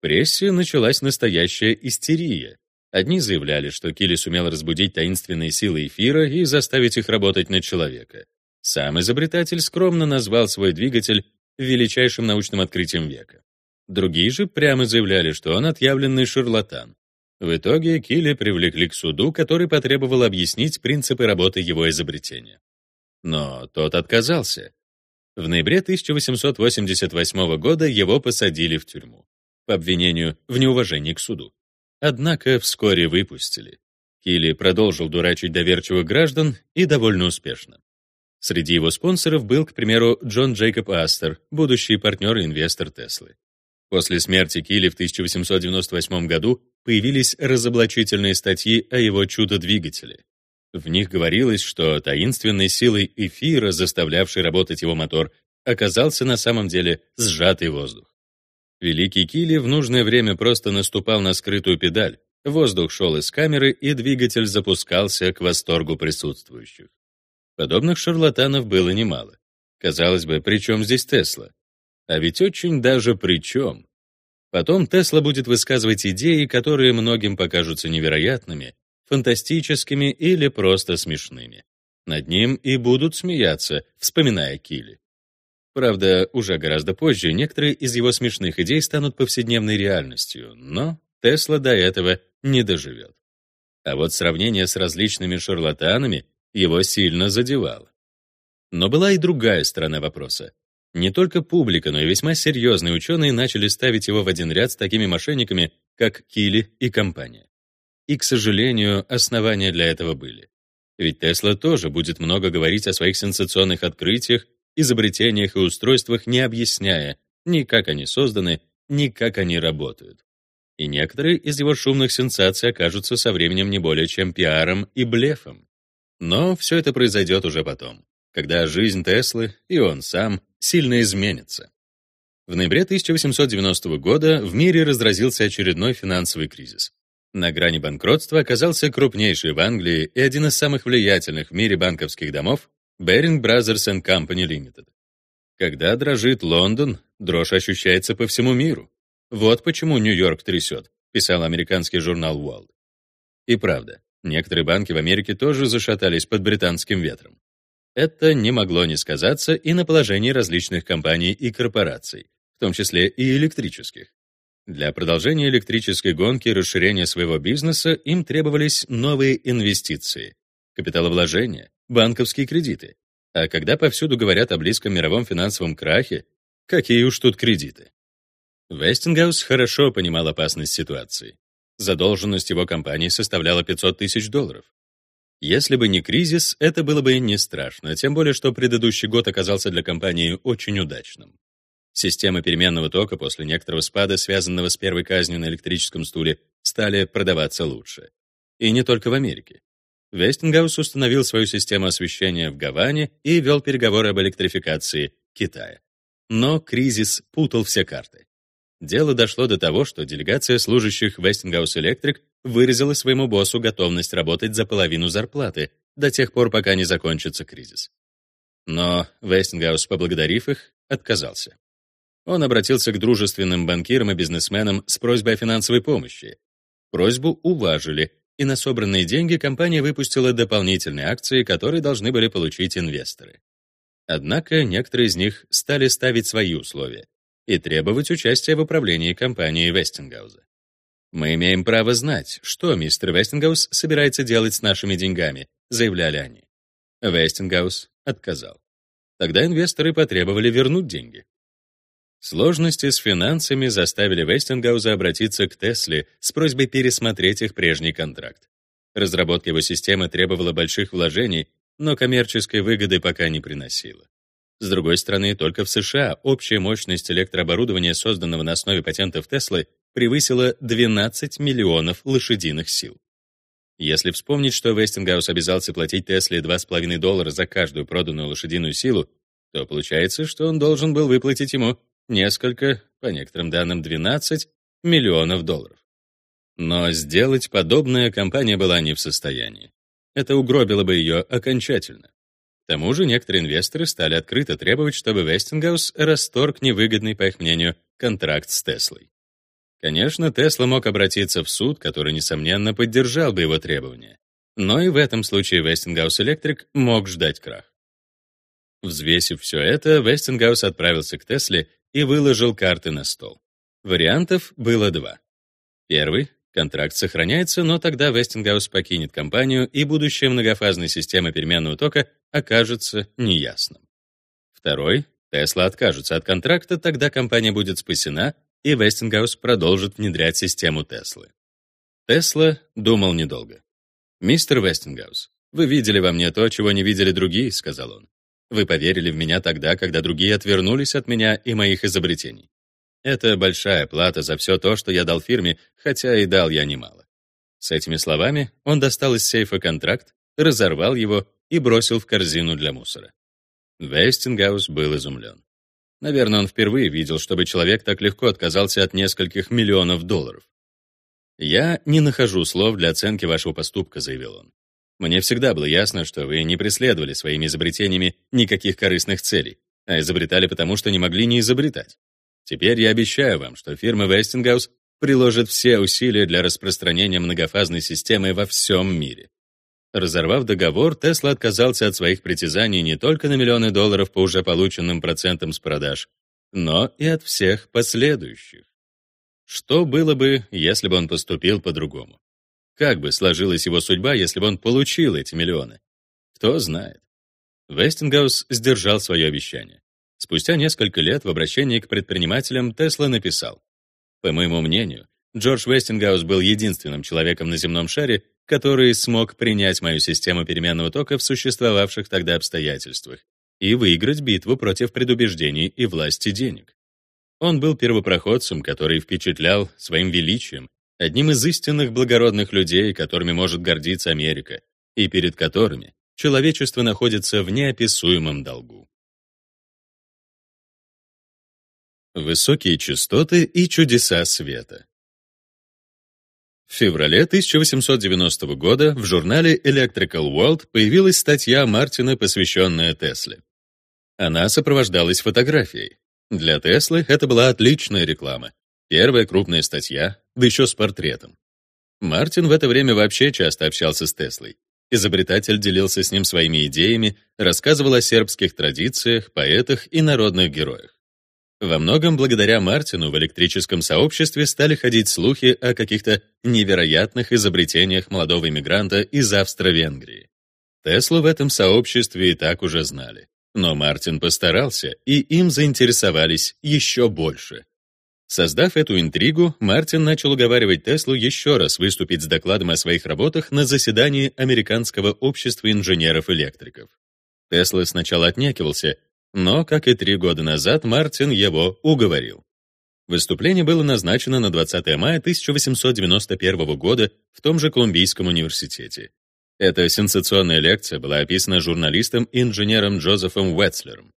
Прессе началась настоящая истерия. Одни заявляли, что Килли сумел разбудить таинственные силы эфира и заставить их работать на человека. Сам изобретатель скромно назвал свой двигатель величайшим научным открытием века. Другие же прямо заявляли, что он отъявленный шарлатан. В итоге Килли привлекли к суду, который потребовал объяснить принципы работы его изобретения. Но тот отказался. В ноябре 1888 года его посадили в тюрьму по обвинению в неуважении к суду. Однако вскоре выпустили. Килли продолжил дурачить доверчивых граждан и довольно успешно. Среди его спонсоров был, к примеру, Джон Джейкоб Астер, будущий партнер и инвестор Теслы. После смерти Килли в 1898 году появились разоблачительные статьи о его чудо-двигателе. В них говорилось, что таинственной силой эфира, заставлявшей работать его мотор, оказался на самом деле сжатый воздух. Великий Килли в нужное время просто наступал на скрытую педаль, воздух шел из камеры, и двигатель запускался к восторгу присутствующих. Подобных шарлатанов было немало. Казалось бы, при чем здесь Тесла? А ведь очень даже при чем. Потом Тесла будет высказывать идеи, которые многим покажутся невероятными, фантастическими или просто смешными. Над ним и будут смеяться, вспоминая Килли. Правда, уже гораздо позже некоторые из его смешных идей станут повседневной реальностью, но Тесла до этого не доживет. А вот сравнение с различными шарлатанами его сильно задевало. Но была и другая сторона вопроса. Не только публика, но и весьма серьезные ученые начали ставить его в один ряд с такими мошенниками, как Килли и компания. И, к сожалению, основания для этого были. Ведь Тесла тоже будет много говорить о своих сенсационных открытиях изобретениях и устройствах, не объясняя ни как они созданы, ни как они работают. И некоторые из его шумных сенсаций окажутся со временем не более чем пиаром и блефом. Но все это произойдет уже потом, когда жизнь Теслы и он сам сильно изменится. В ноябре 1890 года в мире разразился очередной финансовый кризис. На грани банкротства оказался крупнейший в Англии и один из самых влиятельных в мире банковских домов Baring Brothers and Company Limited. Когда дрожит Лондон, дрожь ощущается по всему миру. Вот почему Нью-Йорк трясет, писал американский журнал World. И правда, некоторые банки в Америке тоже зашатались под британским ветром. Это не могло не сказаться и на положении различных компаний и корпораций, в том числе и электрических. Для продолжения электрической гонки и расширения своего бизнеса им требовались новые инвестиции, капиталовложения, банковские кредиты. А когда повсюду говорят о близком мировом финансовом крахе, какие уж тут кредиты? Вестингаус хорошо понимал опасность ситуации. Задолженность его компании составляла 500 тысяч долларов. Если бы не кризис, это было бы не страшно, тем более что предыдущий год оказался для компании очень удачным. Системы переменного тока после некоторого спада, связанного с первой казнью на электрическом стуле, стали продаваться лучше. И не только в Америке. Вестингаус установил свою систему освещения в Гаване и вел переговоры об электрификации Китая. Но кризис путал все карты. Дело дошло до того, что делегация служащих Westinghouse Electric выразила своему боссу готовность работать за половину зарплаты до тех пор, пока не закончится кризис. Но Westinghouse, поблагодарив их, отказался. Он обратился к дружественным банкирам и бизнесменам с просьбой о финансовой помощи. Просьбу уважили, и на собранные деньги компания выпустила дополнительные акции, которые должны были получить инвесторы. Однако некоторые из них стали ставить свои условия и требовать участия в управлении компанией Вестингауза. «Мы имеем право знать, что мистер Вестингаус собирается делать с нашими деньгами», заявляли они. Вестингаус отказал. Тогда инвесторы потребовали вернуть деньги. Сложности с финансами заставили Вестингауза обратиться к Тесле с просьбой пересмотреть их прежний контракт. Разработка его системы требовала больших вложений, но коммерческой выгоды пока не приносила. С другой стороны, только в США общая мощность электрооборудования, созданного на основе патентов Теслы, превысила 12 миллионов лошадиных сил. Если вспомнить, что Вестингаус обязался платить Тесле 2,5 доллара за каждую проданную лошадиную силу, то получается, что он должен был выплатить ему несколько, по некоторым данным 12 миллионов долларов. Но сделать подобное компания была не в состоянии. Это угробило бы ее окончательно. К тому же некоторые инвесторы стали открыто требовать, чтобы Вестингаус расторг невыгодный, по их мнению, контракт с Теслой. Конечно, Тесла мог обратиться в суд, который, несомненно, поддержал бы его требования. Но и в этом случае Westinghouse Electric мог ждать крах. Взвесив все это, Westinghouse отправился к Тесле и выложил карты на стол. Вариантов было два. Первый — контракт сохраняется, но тогда Вестингаус покинет компанию, и будущее многофазной системы переменного тока окажется неясным. Второй — Тесла откажется от контракта, тогда компания будет спасена, и Вестингаус продолжит внедрять систему Теслы. Тесла думал недолго. «Мистер Вестингаус, вы видели во мне то, чего не видели другие», — сказал он. «Вы поверили в меня тогда, когда другие отвернулись от меня и моих изобретений. Это большая плата за все то, что я дал фирме, хотя и дал я немало». С этими словами он достал из сейфа контракт, разорвал его и бросил в корзину для мусора. Вестингаус был изумлен. Наверное, он впервые видел, чтобы человек так легко отказался от нескольких миллионов долларов. «Я не нахожу слов для оценки вашего поступка», — заявил он. «Мне всегда было ясно, что вы не преследовали своими изобретениями никаких корыстных целей, а изобретали потому, что не могли не изобретать. Теперь я обещаю вам, что фирма Westinghouse приложит все усилия для распространения многофазной системы во всем мире». Разорвав договор, Тесла отказался от своих притязаний не только на миллионы долларов по уже полученным процентам с продаж, но и от всех последующих. Что было бы, если бы он поступил по-другому? Как бы сложилась его судьба, если бы он получил эти миллионы? Кто знает. Вестингаус сдержал свое обещание. Спустя несколько лет в обращении к предпринимателям Тесла написал, «По моему мнению, Джордж Вестингаус был единственным человеком на земном шаре, который смог принять мою систему переменного тока в существовавших тогда обстоятельствах и выиграть битву против предубеждений и власти денег. Он был первопроходцем, который впечатлял своим величием, одним из истинных благородных людей, которыми может гордиться Америка, и перед которыми человечество находится в неописуемом долгу. Высокие частоты и чудеса света. В феврале 1890 года в журнале Electrical World появилась статья Мартина, посвященная Тесле. Она сопровождалась фотографией. Для Теслы это была отличная реклама. Первая крупная статья, да еще с портретом. Мартин в это время вообще часто общался с Теслой. Изобретатель делился с ним своими идеями, рассказывал о сербских традициях, поэтах и народных героях. Во многом благодаря Мартину в электрическом сообществе стали ходить слухи о каких-то невероятных изобретениях молодого иммигранта из Австро-Венгрии. Теслу в этом сообществе и так уже знали. Но Мартин постарался, и им заинтересовались еще больше. Создав эту интригу, Мартин начал уговаривать Теслу еще раз выступить с докладом о своих работах на заседании Американского общества инженеров-электриков. Тесла сначала отнекивался, но, как и три года назад, Мартин его уговорил. Выступление было назначено на 20 мая 1891 года в том же Колумбийском университете. Эта сенсационная лекция была описана журналистом и инженером Джозефом Уэтслером.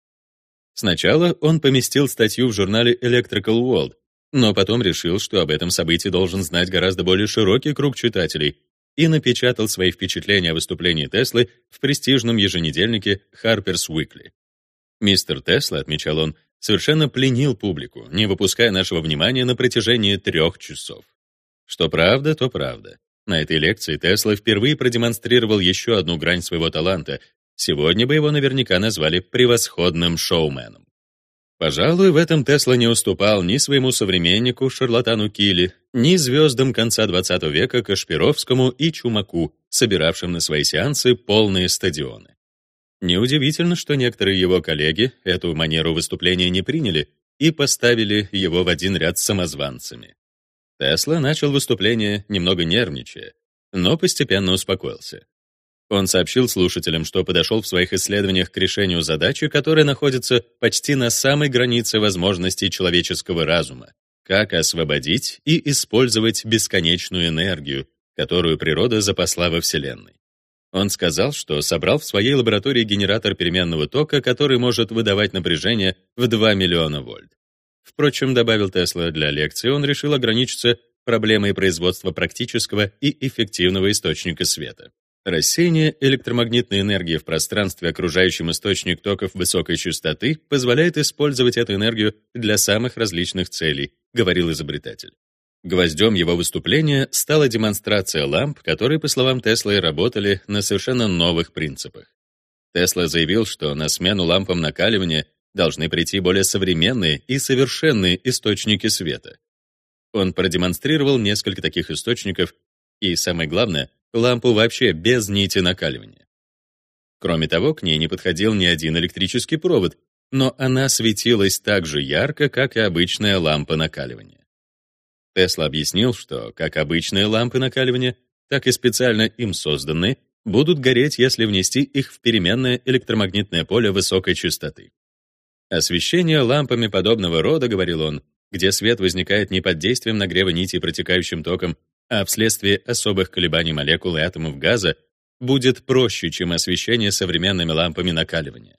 Сначала он поместил статью в журнале Electrical World, но потом решил, что об этом событии должен знать гораздо более широкий круг читателей, и напечатал свои впечатления о выступлении Теслы в престижном еженедельнике Harper's Weekly. Мистер Тесла, отмечал он, совершенно пленил публику, не выпуская нашего внимания на протяжении трех часов. Что правда, то правда. На этой лекции Тесла впервые продемонстрировал еще одну грань своего таланта. Сегодня бы его наверняка назвали превосходным шоуменом. Пожалуй, в этом Тесла не уступал ни своему современнику, шарлатану Килли, ни звездам конца XX века Кашпировскому и Чумаку, собиравшим на свои сеансы полные стадионы. Неудивительно, что некоторые его коллеги эту манеру выступления не приняли и поставили его в один ряд с самозванцами. Тесла начал выступление немного нервничая, но постепенно успокоился. Он сообщил слушателям, что подошел в своих исследованиях к решению задачи, которая находится почти на самой границе возможностей человеческого разума. Как освободить и использовать бесконечную энергию, которую природа запасла во Вселенной. Он сказал, что собрал в своей лаборатории генератор переменного тока, который может выдавать напряжение в 2 миллиона вольт. Впрочем, добавил Тесла, для лекции он решил ограничиться проблемой производства практического и эффективного источника света. Рассеяние электромагнитной энергии в пространстве, окружающем источник токов высокой частоты, позволяет использовать эту энергию для самых различных целей, говорил изобретатель. Гвоздем его выступления стала демонстрация ламп, которые, по словам Теслы, работали на совершенно новых принципах. Тесла заявил, что на смену лампам накаливания должны прийти более современные и совершенные источники света. Он продемонстрировал несколько таких источников и, самое главное, лампу вообще без нити накаливания. Кроме того, к ней не подходил ни один электрический провод, но она светилась так же ярко, как и обычная лампа накаливания. Тесла объяснил, что как обычные лампы накаливания, так и специально им созданные будут гореть, если внести их в переменное электромагнитное поле высокой частоты. Освещение лампами подобного рода, говорил он, где свет возникает не под действием нагрева нити протекающим током, а вследствие особых колебаний молекул и атомов газа, будет проще, чем освещение современными лампами накаливания.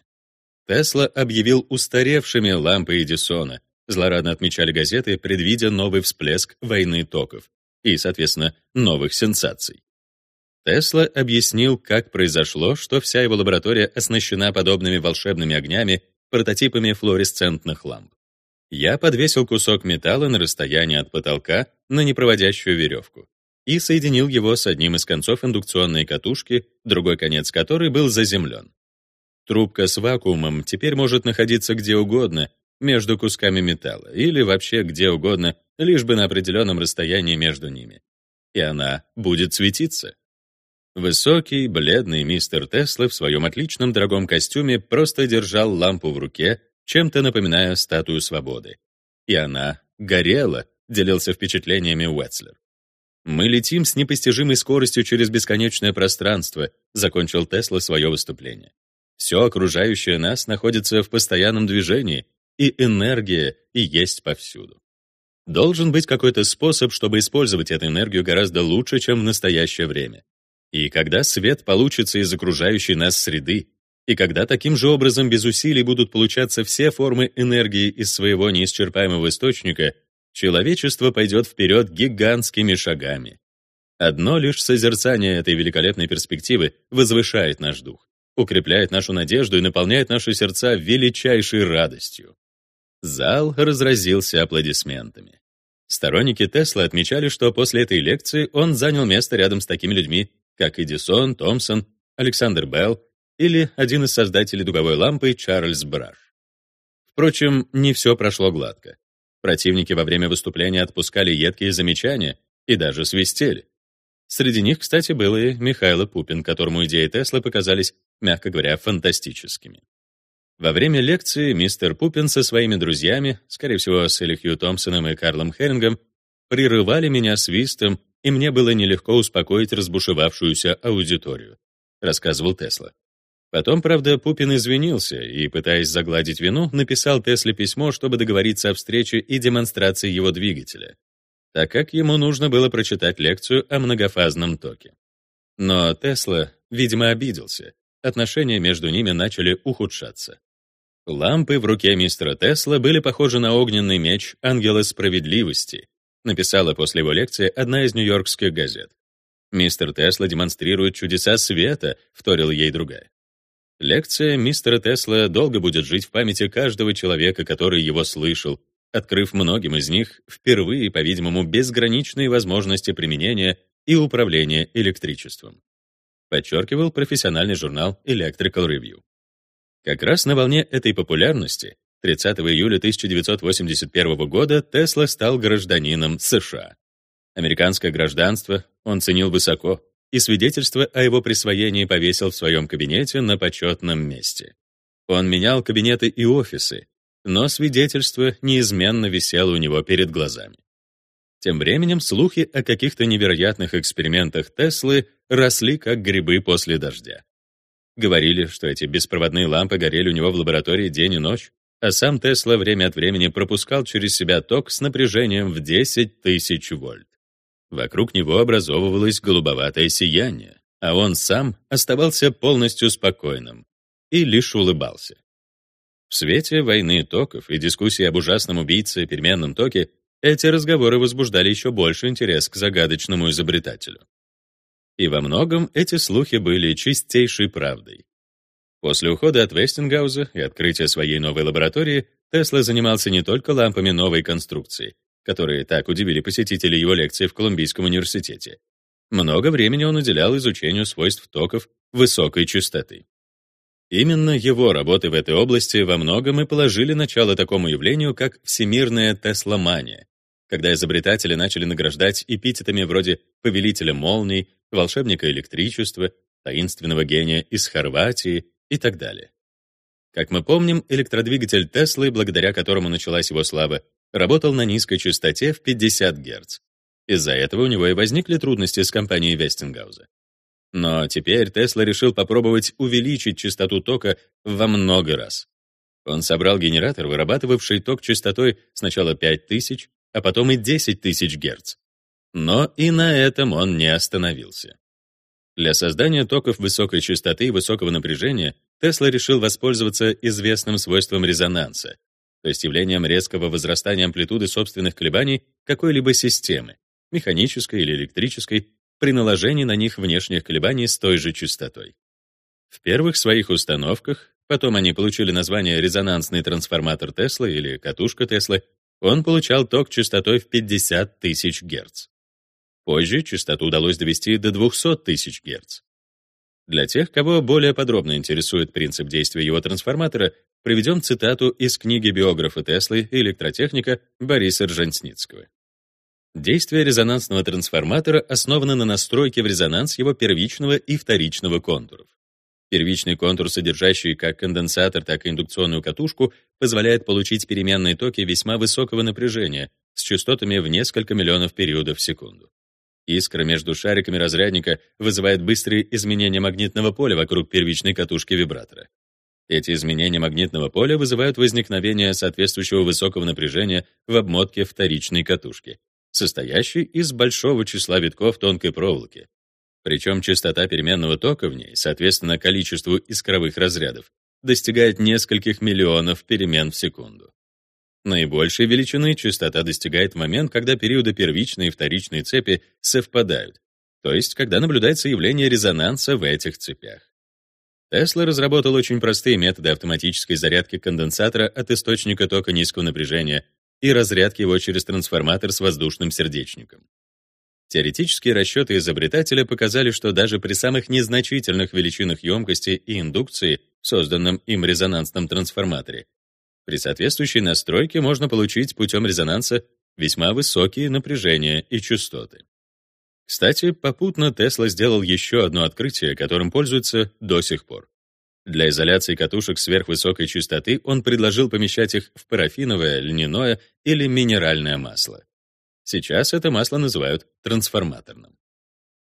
Тесла объявил устаревшими лампы Эдисона, злорадно отмечали газеты, предвидя новый всплеск войны токов и, соответственно, новых сенсаций. Тесла объяснил, как произошло, что вся его лаборатория оснащена подобными волшебными огнями, прототипами флуоресцентных ламп. Я подвесил кусок металла на расстоянии от потолка на непроводящую веревку и соединил его с одним из концов индукционной катушки, другой конец которой был заземлен. Трубка с вакуумом теперь может находиться где угодно между кусками металла или вообще где угодно, лишь бы на определенном расстоянии между ними. И она будет светиться. Высокий, бледный мистер Тесла в своем отличном дорогом костюме просто держал лампу в руке, чем-то напоминая статую свободы. И она горела, делился впечатлениями Уэтслер. «Мы летим с непостижимой скоростью через бесконечное пространство», закончил Тесла свое выступление. «Все окружающее нас находится в постоянном движении, и энергия и есть повсюду. Должен быть какой-то способ, чтобы использовать эту энергию гораздо лучше, чем в настоящее время. И когда свет получится из окружающей нас среды, и когда таким же образом без усилий будут получаться все формы энергии из своего неисчерпаемого источника, человечество пойдет вперед гигантскими шагами. Одно лишь созерцание этой великолепной перспективы возвышает наш дух, укрепляет нашу надежду и наполняет наши сердца величайшей радостью. Зал разразился аплодисментами. Сторонники Тесла отмечали, что после этой лекции он занял место рядом с такими людьми, как Эдисон, Томпсон, Александр Белл или один из создателей дуговой лампы Чарльз Браш. Впрочем, не все прошло гладко. Противники во время выступления отпускали едкие замечания и даже свистели. Среди них, кстати, был и Михаил Пупин, которому идеи Теслы показались, мягко говоря, фантастическими. Во время лекции мистер Пупин со своими друзьями, скорее всего, с Элихью Томпсоном и Карлом Херингом, прерывали меня свистом и мне было нелегко успокоить разбушевавшуюся аудиторию, рассказывал Тесла. Потом, правда, Пупин извинился и, пытаясь загладить вину, написал Тесле письмо, чтобы договориться о встрече и демонстрации его двигателя, так как ему нужно было прочитать лекцию о многофазном токе. Но Тесла, видимо, обиделся. Отношения между ними начали ухудшаться. Лампы в руке мистера Тесла были похожи на огненный меч ангела справедливости, написала после его лекции одна из нью-йоркских газет. «Мистер Тесла демонстрирует чудеса света», — вторила ей другая. Лекция мистера Тесла долго будет жить в памяти каждого человека, который его слышал, открыв многим из них впервые, по-видимому, безграничные возможности применения и управления электричеством. Подчеркивал профессиональный журнал Electrical Review. Как раз на волне этой популярности 30 июля 1981 года Тесла стал гражданином США. Американское гражданство он ценил высоко, и свидетельство о его присвоении повесил в своем кабинете на почетном месте. Он менял кабинеты и офисы, но свидетельство неизменно висело у него перед глазами. Тем временем слухи о каких-то невероятных экспериментах Теслы росли как грибы после дождя. Говорили, что эти беспроводные лампы горели у него в лаборатории день и ночь, а сам Тесла время от времени пропускал через себя ток с напряжением в 10 тысяч вольт. Вокруг него образовывалось голубоватое сияние, а он сам оставался полностью спокойным и лишь улыбался. В свете войны токов и дискуссии об ужасном убийце переменном токе эти разговоры возбуждали еще больше интерес к загадочному изобретателю. И во многом эти слухи были чистейшей правдой. После ухода от Вестингауза и открытия своей новой лаборатории Тесла занимался не только лампами новой конструкции, которые так удивили посетителей его лекции в Колумбийском университете, много времени он уделял изучению свойств токов высокой частоты. Именно его работы в этой области во многом и положили начало такому явлению, как всемирная тесломания, когда изобретатели начали награждать эпитетами вроде «повелителя молний», «волшебника электричества», «таинственного гения из Хорватии» и так далее. Как мы помним, электродвигатель Теслы, благодаря которому началась его слава, работал на низкой частоте в 50 Гц. Из-за этого у него и возникли трудности с компанией Вестингауза. Но теперь Тесла решил попробовать увеличить частоту тока во много раз. Он собрал генератор, вырабатывавший ток частотой сначала 5000, а потом и 10 тысяч Гц. Но и на этом он не остановился. Для создания токов высокой частоты и высокого напряжения Тесла решил воспользоваться известным свойством резонанса, то есть явлением резкого возрастания амплитуды собственных колебаний какой-либо системы, механической или электрической, при наложении на них внешних колебаний с той же частотой. В первых своих установках, потом они получили название резонансный трансформатор Тесла или катушка Теслы, он получал ток частотой в 50 тысяч Гц. Позже частоту удалось довести до 200 тысяч Гц. Для тех, кого более подробно интересует принцип действия его трансформатора, приведем цитату из книги биографа Теслы и электротехника Бориса Ржансницкого. Действие резонансного трансформатора основано на настройке в резонанс его первичного и вторичного контуров. Первичный контур, содержащий как конденсатор, так и индукционную катушку, позволяет получить переменные токи весьма высокого напряжения с частотами в несколько миллионов периодов в секунду. Искра между шариками разрядника вызывает быстрые изменения магнитного поля вокруг первичной катушки вибратора. Эти изменения магнитного поля вызывают возникновение соответствующего высокого напряжения в обмотке вторичной катушки, состоящий из большого числа витков тонкой проволоки. Причем частота переменного тока в ней, соответственно количеству искровых разрядов, достигает нескольких миллионов перемен в секунду. Наибольшей величины частота достигает момент, когда периоды первичной и вторичной цепи совпадают, то есть когда наблюдается явление резонанса в этих цепях. Тесла разработал очень простые методы автоматической зарядки конденсатора от источника тока низкого напряжения и разрядки его через трансформатор с воздушным сердечником. Теоретические расчеты изобретателя показали, что даже при самых незначительных величинах емкости и индукции созданном им резонансном трансформаторе, при соответствующей настройке можно получить путем резонанса весьма высокие напряжения и частоты. Кстати, попутно Тесла сделал еще одно открытие, которым пользуется до сих пор. Для изоляции катушек сверхвысокой частоты он предложил помещать их в парафиновое, льняное или минеральное масло. Сейчас это масло называют трансформаторным.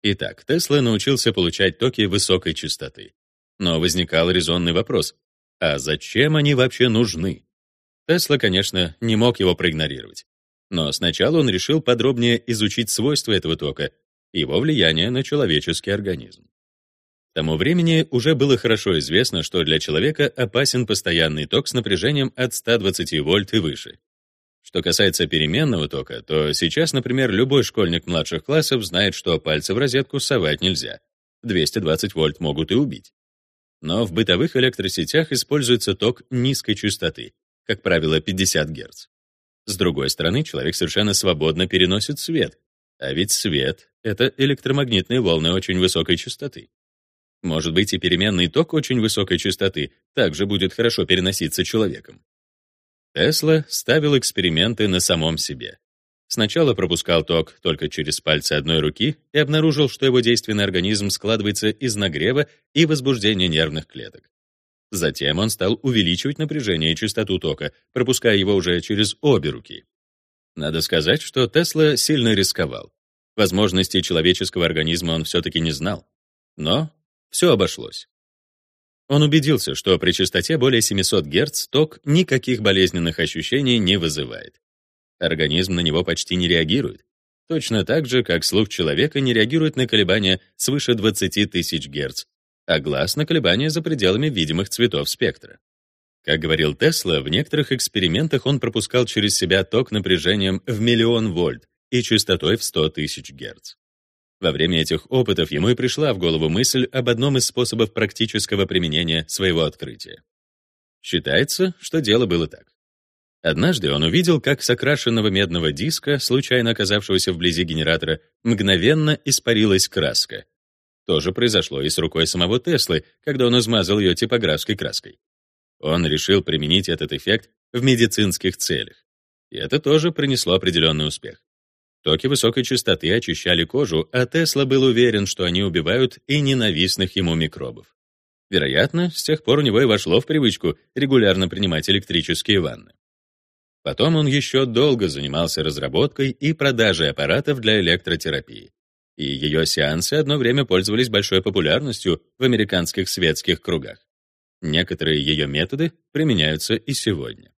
Итак, Тесла научился получать токи высокой частоты. Но возникал резонный вопрос, а зачем они вообще нужны? Тесла, конечно, не мог его проигнорировать. Но сначала он решил подробнее изучить свойства этого тока, его влияние на человеческий организм. К тому времени уже было хорошо известно, что для человека опасен постоянный ток с напряжением от 120 вольт и выше. Что касается переменного тока, то сейчас, например, любой школьник младших классов знает, что пальцы в розетку совать нельзя. 220 вольт могут и убить. Но в бытовых электросетях используется ток низкой частоты, как правило, 50 Гц. С другой стороны, человек совершенно свободно переносит свет, а ведь свет — это электромагнитные волны очень высокой частоты. Может быть, и переменный ток очень высокой частоты также будет хорошо переноситься человеком. Тесла ставил эксперименты на самом себе. Сначала пропускал ток только через пальцы одной руки и обнаружил, что его действенный организм складывается из нагрева и возбуждения нервных клеток. Затем он стал увеличивать напряжение и частоту тока, пропуская его уже через обе руки. Надо сказать, что Тесла сильно рисковал. Возможностей человеческого организма он все-таки не знал. Но все обошлось. Он убедился, что при частоте более 700 Гц ток никаких болезненных ощущений не вызывает. Организм на него почти не реагирует. Точно так же, как слух человека не реагирует на колебания свыше 20 тысяч Гц, а глаз на колебания за пределами видимых цветов спектра. Как говорил Тесла, в некоторых экспериментах он пропускал через себя ток напряжением в миллион вольт и частотой в 100 тысяч Гц. Во время этих опытов ему и пришла в голову мысль об одном из способов практического применения своего открытия. Считается, что дело было так. Однажды он увидел, как с окрашенного медного диска, случайно оказавшегося вблизи генератора, мгновенно испарилась краска. То же произошло и с рукой самого Теслы, когда он измазал ее типографской краской. Он решил применить этот эффект в медицинских целях. И это тоже принесло определенный успех. Токи высокой частоты очищали кожу, а Тесла был уверен, что они убивают и ненавистных ему микробов. Вероятно, с тех пор у него и вошло в привычку регулярно принимать электрические ванны. Потом он еще долго занимался разработкой и продажей аппаратов для электротерапии. И ее сеансы одно время пользовались большой популярностью в американских светских кругах. Некоторые ее методы применяются и сегодня.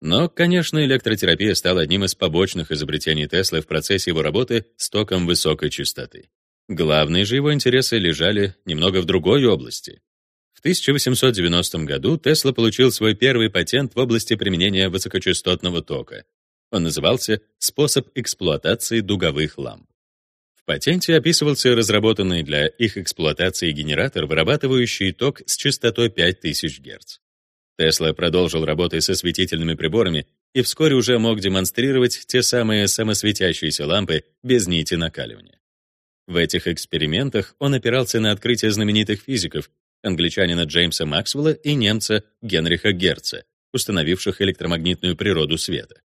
Но, конечно, электротерапия стала одним из побочных изобретений Теслы в процессе его работы с током высокой частоты. Главные же его интересы лежали немного в другой области. В 1890 году Тесла получил свой первый патент в области применения высокочастотного тока. Он назывался «Способ эксплуатации дуговых ламп». Патенте описывался разработанный для их эксплуатации генератор, вырабатывающий ток с частотой 5000 Гц. Тесла продолжил работы со светительными приборами и вскоре уже мог демонстрировать те самые самосветящиеся лампы без нити накаливания. В этих экспериментах он опирался на открытия знаменитых физиков, англичанина Джеймса Максвелла и немца Генриха Герца, установивших электромагнитную природу света.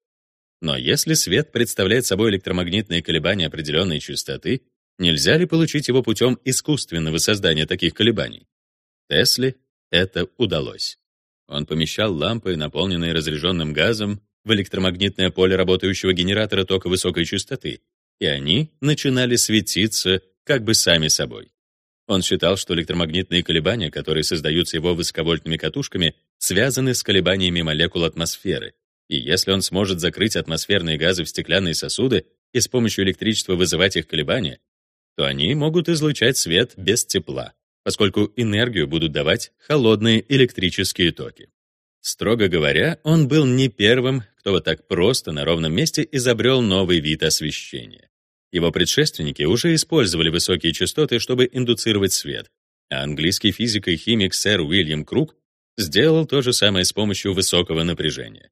Но если свет представляет собой электромагнитные колебания определенной частоты, нельзя ли получить его путем искусственного создания таких колебаний? Тесле это удалось. Он помещал лампы, наполненные разряженным газом, в электромагнитное поле работающего генератора тока высокой частоты, и они начинали светиться как бы сами собой. Он считал, что электромагнитные колебания, которые создаются его высоковольтными катушками, связаны с колебаниями молекул атмосферы. И если он сможет закрыть атмосферные газы в стеклянные сосуды и с помощью электричества вызывать их колебания, то они могут излучать свет без тепла, поскольку энергию будут давать холодные электрические токи. Строго говоря, он был не первым, кто вот так просто на ровном месте изобрел новый вид освещения. Его предшественники уже использовали высокие частоты, чтобы индуцировать свет, а английский физик и химик сэр Уильям Круг сделал то же самое с помощью высокого напряжения.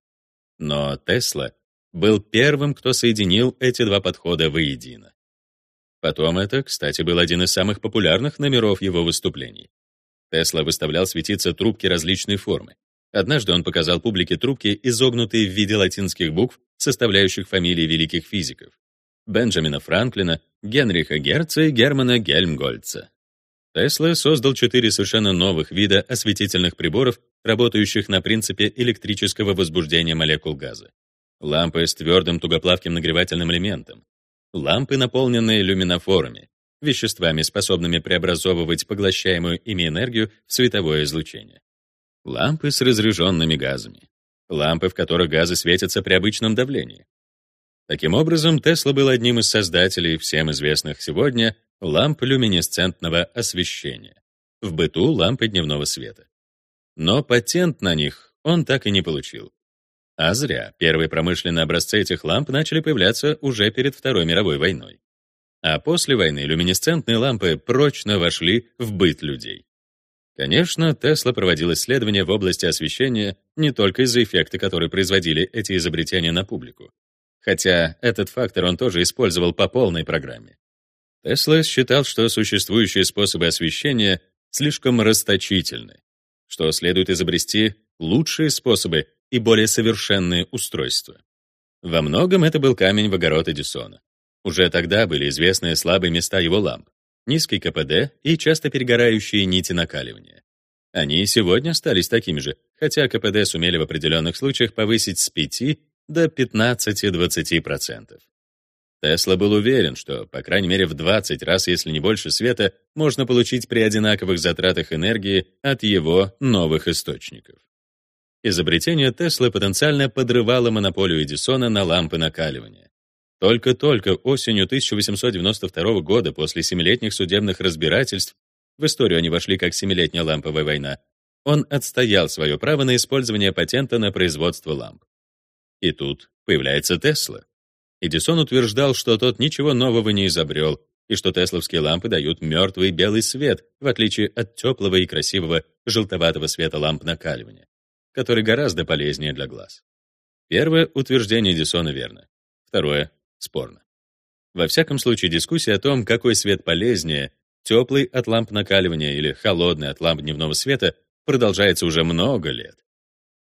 Но Тесла был первым, кто соединил эти два подхода воедино. Потом это, кстати, был один из самых популярных номеров его выступлений. Тесла выставлял светиться трубки различной формы. Однажды он показал публике трубки, изогнутые в виде латинских букв, составляющих фамилии великих физиков. Бенджамина Франклина, Генриха Герца и Германа Гельмгольца. Тесла создал четыре совершенно новых вида осветительных приборов, работающих на принципе электрического возбуждения молекул газа. Лампы с твердым тугоплавким нагревательным элементом. Лампы, наполненные люминофорами, веществами, способными преобразовывать поглощаемую ими энергию в световое излучение. Лампы с разряженными газами. Лампы, в которых газы светятся при обычном давлении. Таким образом, Тесла был одним из создателей всем известных сегодня ламп люминесцентного освещения, в быту лампы дневного света. Но патент на них он так и не получил. А зря. Первые промышленные образцы этих ламп начали появляться уже перед Второй мировой войной. А после войны люминесцентные лампы прочно вошли в быт людей. Конечно, Тесла проводил исследования в области освещения не только из-за эффекта, который производили эти изобретения на публику, хотя этот фактор он тоже использовал по полной программе. Тесла считал, что существующие способы освещения слишком расточительны, что следует изобрести лучшие способы и более совершенные устройства. Во многом это был камень в огород Эдисона. Уже тогда были известны слабые места его ламп, низкий КПД и часто перегорающие нити накаливания. Они и сегодня остались такими же, хотя КПД сумели в определенных случаях повысить с 5 до 15-20%. Тесла был уверен, что, по крайней мере, в 20 раз, если не больше света, можно получить при одинаковых затратах энергии от его новых источников. Изобретение Теслы потенциально подрывало монополию Эдисона на лампы накаливания. Только-только осенью 1892 года, после семилетних судебных разбирательств, в историю они вошли как семилетняя ламповая война, он отстоял свое право на использование патента на производство ламп. И тут появляется Тесла. Эдисон утверждал, что тот ничего нового не изобрел, и что тесловские лампы дают мертвый белый свет, в отличие от теплого и красивого желтоватого света ламп накаливания, который гораздо полезнее для глаз. Первое утверждение Эдисона верно. Второе спорно. Во всяком случае, дискуссия о том, какой свет полезнее, теплый от ламп накаливания или холодный от ламп дневного света, продолжается уже много лет.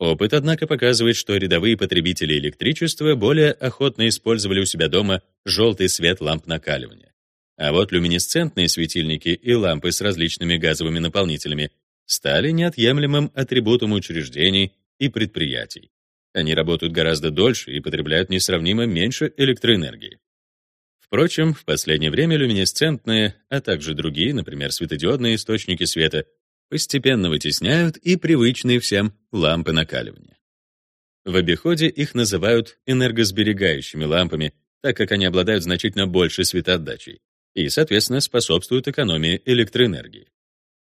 Опыт, однако, показывает, что рядовые потребители электричества более охотно использовали у себя дома желтый свет ламп накаливания. А вот люминесцентные светильники и лампы с различными газовыми наполнителями стали неотъемлемым атрибутом учреждений и предприятий. Они работают гораздо дольше и потребляют несравнимо меньше электроэнергии. Впрочем, в последнее время люминесцентные, а также другие, например, светодиодные источники света, постепенно вытесняют и привычные всем лампы накаливания. В обиходе их называют энергосберегающими лампами, так как они обладают значительно большей светоотдачей и, соответственно, способствуют экономии электроэнергии.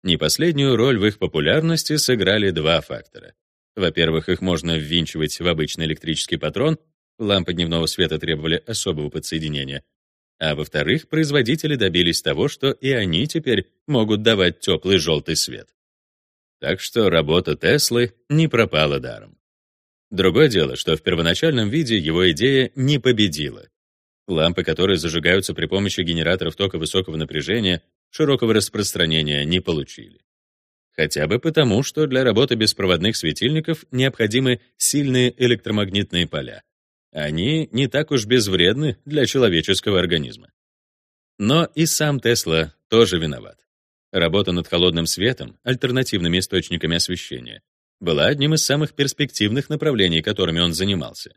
Не последнюю роль в их популярности сыграли два фактора. Во-первых, их можно ввинчивать в обычный электрический патрон, лампы дневного света требовали особого подсоединения, а во-вторых, производители добились того, что и они теперь могут давать теплый желтый свет. Так что работа Теслы не пропала даром. Другое дело, что в первоначальном виде его идея не победила. Лампы, которые зажигаются при помощи генераторов тока высокого напряжения, широкого распространения не получили. Хотя бы потому, что для работы беспроводных светильников необходимы сильные электромагнитные поля. Они не так уж безвредны для человеческого организма. Но и сам Тесла тоже виноват. Работа над холодным светом, альтернативными источниками освещения, была одним из самых перспективных направлений, которыми он занимался.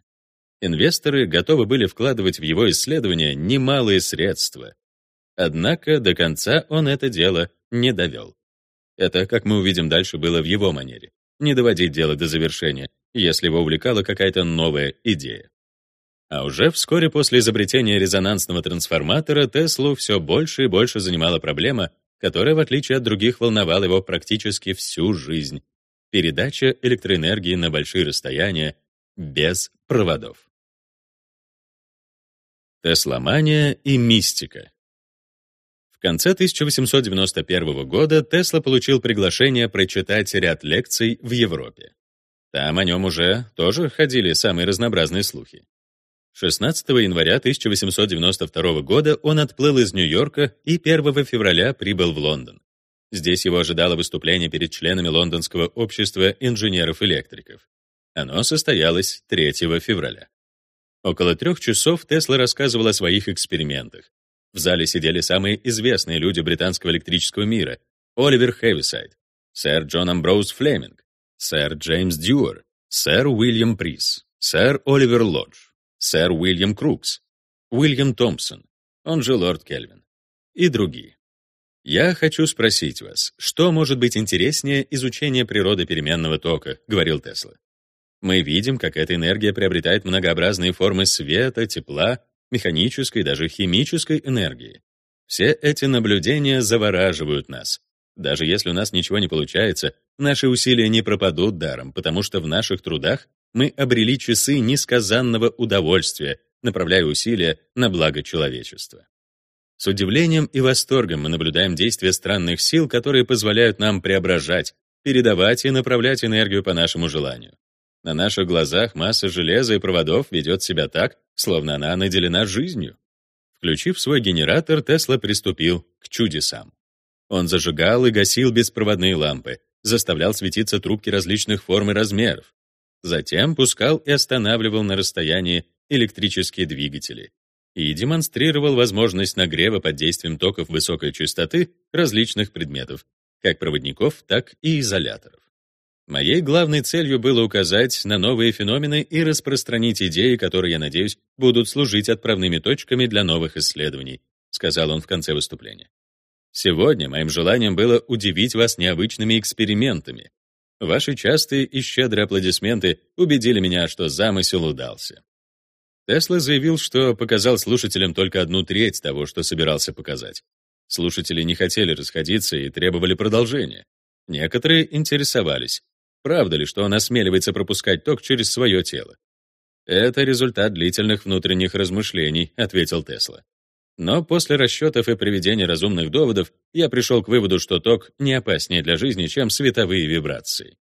Инвесторы готовы были вкладывать в его исследования немалые средства. Однако до конца он это дело не довел. Это, как мы увидим дальше, было в его манере. Не доводить дело до завершения, если его увлекала какая-то новая идея. А уже вскоре после изобретения резонансного трансформатора Теслу все больше и больше занимала проблема, которая, в отличие от других, волновала его практически всю жизнь — передача электроэнергии на большие расстояния без проводов. Тесломания и мистика В конце 1891 года Тесла получил приглашение прочитать ряд лекций в Европе. Там о нем уже тоже ходили самые разнообразные слухи. 16 января 1892 года он отплыл из Нью-Йорка и 1 февраля прибыл в Лондон. Здесь его ожидало выступление перед членами Лондонского общества инженеров-электриков. Оно состоялось 3 февраля. Около трех часов Тесла рассказывал о своих экспериментах. В зале сидели самые известные люди британского электрического мира — Оливер Хэвисайд, сэр Джон Амброуз Флеминг, сэр Джеймс Дьюар, сэр Уильям Прис, сэр Оливер Лодж сэр Уильям Крукс, Уильям Томпсон, он же лорд Кельвин, и другие. «Я хочу спросить вас, что может быть интереснее изучения природы переменного тока?» — говорил Тесла. «Мы видим, как эта энергия приобретает многообразные формы света, тепла, механической, даже химической энергии. Все эти наблюдения завораживают нас. Даже если у нас ничего не получается, наши усилия не пропадут даром, потому что в наших трудах мы обрели часы несказанного удовольствия, направляя усилия на благо человечества. С удивлением и восторгом мы наблюдаем действия странных сил, которые позволяют нам преображать, передавать и направлять энергию по нашему желанию. На наших глазах масса железа и проводов ведет себя так, словно она наделена жизнью. Включив свой генератор, Тесла приступил к чудесам. Он зажигал и гасил беспроводные лампы, заставлял светиться трубки различных форм и размеров, Затем пускал и останавливал на расстоянии электрические двигатели и демонстрировал возможность нагрева под действием токов высокой частоты различных предметов, как проводников, так и изоляторов. Моей главной целью было указать на новые феномены и распространить идеи, которые, я надеюсь, будут служить отправными точками для новых исследований, сказал он в конце выступления. Сегодня моим желанием было удивить вас необычными экспериментами, Ваши частые и щедрые аплодисменты убедили меня, что замысел удался. Тесла заявил, что показал слушателям только одну треть того, что собирался показать. Слушатели не хотели расходиться и требовали продолжения. Некоторые интересовались, правда ли, что он осмеливается пропускать ток через свое тело. «Это результат длительных внутренних размышлений», — ответил Тесла. Но после расчетов и приведения разумных доводов я пришел к выводу, что ток не опаснее для жизни, чем световые вибрации.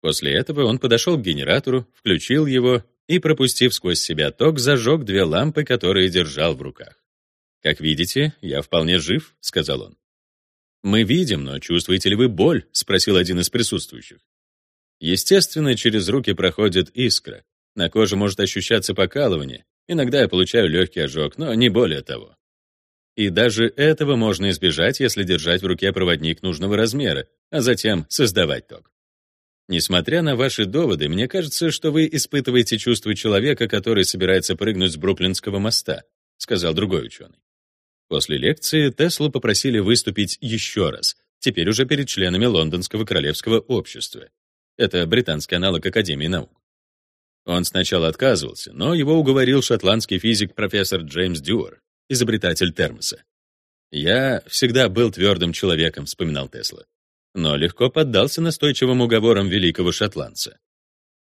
После этого он подошел к генератору, включил его и, пропустив сквозь себя ток, зажег две лампы, которые держал в руках. «Как видите, я вполне жив», — сказал он. «Мы видим, но чувствуете ли вы боль?» — спросил один из присутствующих. Естественно, через руки проходит искра. На коже может ощущаться покалывание. Иногда я получаю легкий ожог, но не более того. И даже этого можно избежать, если держать в руке проводник нужного размера, а затем создавать ток. Несмотря на ваши доводы, мне кажется, что вы испытываете чувство человека, который собирается прыгнуть с Бруклинского моста, сказал другой ученый. После лекции Теслу попросили выступить еще раз, теперь уже перед членами Лондонского королевского общества. Это британский аналог Академии наук. Он сначала отказывался, но его уговорил шотландский физик профессор Джеймс Дюар, изобретатель термоса. «Я всегда был твердым человеком», — вспоминал Тесла, но легко поддался настойчивым уговорам великого шотландца.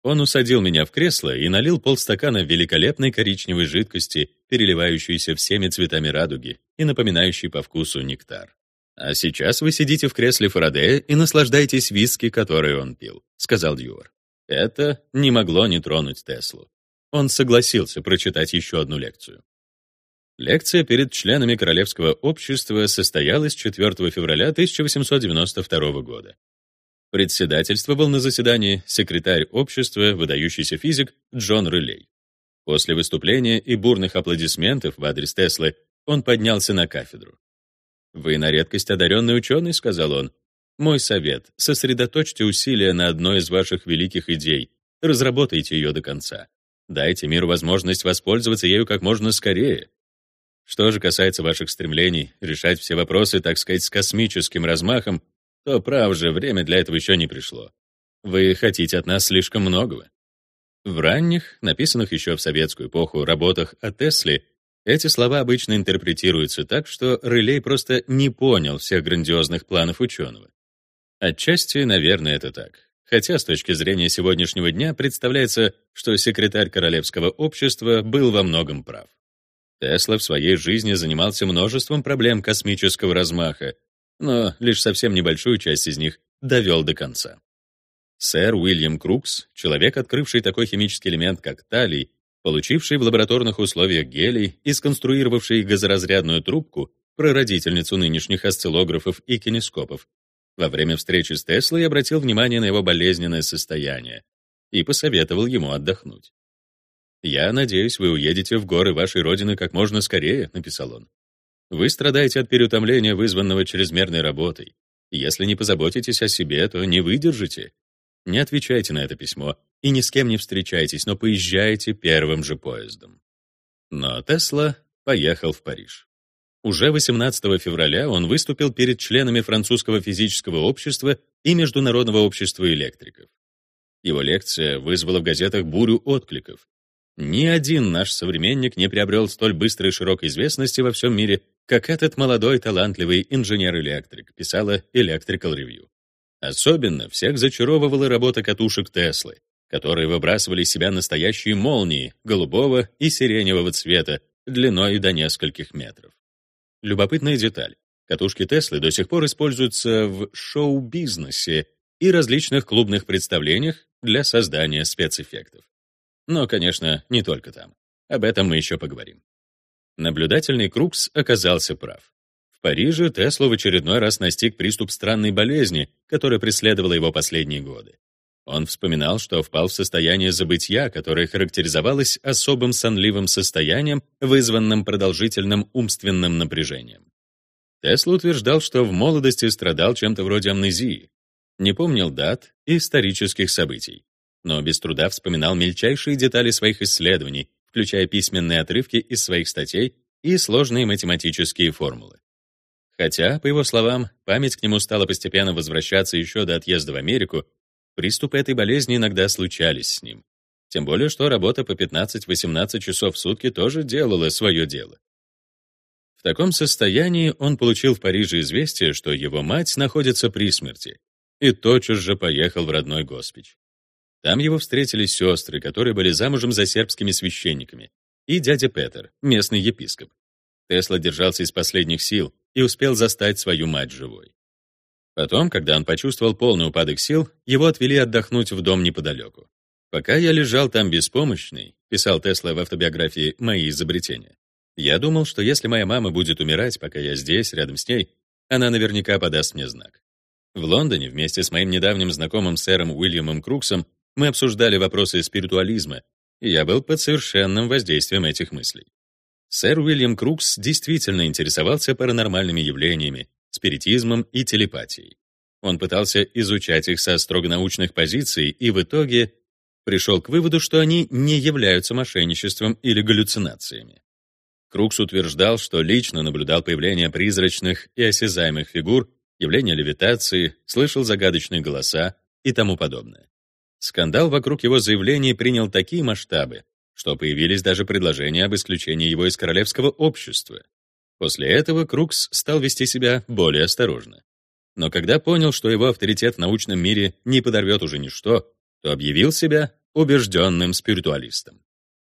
Он усадил меня в кресло и налил полстакана великолепной коричневой жидкости, переливающейся всеми цветами радуги и напоминающей по вкусу нектар. «А сейчас вы сидите в кресле Фарадея и наслаждаетесь виски, который он пил», — сказал Дьюар. Это не могло не тронуть Теслу. Он согласился прочитать еще одну лекцию. Лекция перед членами Королевского общества состоялась 4 февраля 1892 года. Председательствовал на заседании секретарь общества, выдающийся физик Джон Релей. После выступления и бурных аплодисментов в адрес Теслы он поднялся на кафедру. «Вы на редкость одаренный ученый», — сказал он. «Мой совет — сосредоточьте усилия на одной из ваших великих идей, разработайте ее до конца. Дайте миру возможность воспользоваться ею как можно скорее. Что же касается ваших стремлений решать все вопросы, так сказать, с космическим размахом, то, прав же, время для этого еще не пришло. Вы хотите от нас слишком многого. В ранних, написанных еще в советскую эпоху, работах о Тесле эти слова обычно интерпретируются так, что Релей просто не понял всех грандиозных планов ученого. Отчасти, наверное, это так. Хотя с точки зрения сегодняшнего дня представляется, что секретарь Королевского общества был во многом прав. Тесла в своей жизни занимался множеством проблем космического размаха, но лишь совсем небольшую часть из них довел до конца. Сэр Уильям Крукс, человек, открывший такой химический элемент, как талий, получивший в лабораторных условиях гелий и сконструировавший газоразрядную трубку, прародительницу нынешних осциллографов и кинескопов, во время встречи с Теслой обратил внимание на его болезненное состояние и посоветовал ему отдохнуть. «Я надеюсь, вы уедете в горы вашей родины как можно скорее», — написал он. Вы страдаете от переутомления, вызванного чрезмерной работой. Если не позаботитесь о себе, то не выдержите. Не отвечайте на это письмо и ни с кем не встречайтесь, но поезжайте первым же поездом. Но Тесла поехал в Париж. Уже 18 февраля он выступил перед членами французского физического общества и Международного общества электриков. Его лекция вызвала в газетах бурю откликов. Ни один наш современник не приобрел столь быстрой и широкой известности во всем мире, как этот молодой талантливый инженер-электрик, писала Electrical Review. Особенно всех зачаровывала работа катушек Теслы, которые выбрасывали из себя настоящие молнии голубого и сиреневого цвета длиной до нескольких метров. Любопытная деталь. Катушки Теслы до сих пор используются в шоу-бизнесе и различных клубных представлениях для создания спецэффектов. Но, конечно, не только там. Об этом мы еще поговорим. Наблюдательный Крукс оказался прав. В Париже Теслу в очередной раз настиг приступ странной болезни, которая преследовала его последние годы. Он вспоминал, что впал в состояние забытья, которое характеризовалось особым сонливым состоянием, вызванным продолжительным умственным напряжением. Тесла утверждал, что в молодости страдал чем-то вроде амнезии, не помнил дат и исторических событий, но без труда вспоминал мельчайшие детали своих исследований, включая письменные отрывки из своих статей и сложные математические формулы. Хотя, по его словам, память к нему стала постепенно возвращаться еще до отъезда в Америку, приступы этой болезни иногда случались с ним. Тем более, что работа по 15-18 часов в сутки тоже делала свое дело. В таком состоянии он получил в Париже известие, что его мать находится при смерти, и тотчас же поехал в родной Госпич. Там его встретили сестры, которые были замужем за сербскими священниками, и дядя Петер, местный епископ. Тесла держался из последних сил и успел застать свою мать живой. Потом, когда он почувствовал полный упадок сил, его отвели отдохнуть в дом неподалеку. Пока я лежал там беспомощный, писал Тесла в автобиографии «Мои изобретения», я думал, что если моя мама будет умирать, пока я здесь, рядом с ней, она наверняка подаст мне знак. В Лондоне вместе с моим недавним знакомым сэром Уильямом Круксом мы обсуждали вопросы спиритуализма, и я был под совершенным воздействием этих мыслей. Сэр Уильям Крукс действительно интересовался паранормальными явлениями, спиритизмом и телепатией. Он пытался изучать их со строго научных позиций и в итоге пришел к выводу, что они не являются мошенничеством или галлюцинациями. Крукс утверждал, что лично наблюдал появление призрачных и осязаемых фигур, явление левитации, слышал загадочные голоса и тому подобное. Скандал вокруг его заявлений принял такие масштабы, что появились даже предложения об исключении его из королевского общества. После этого Крукс стал вести себя более осторожно. Но когда понял, что его авторитет в научном мире не подорвет уже ничто, то объявил себя убежденным спиритуалистом.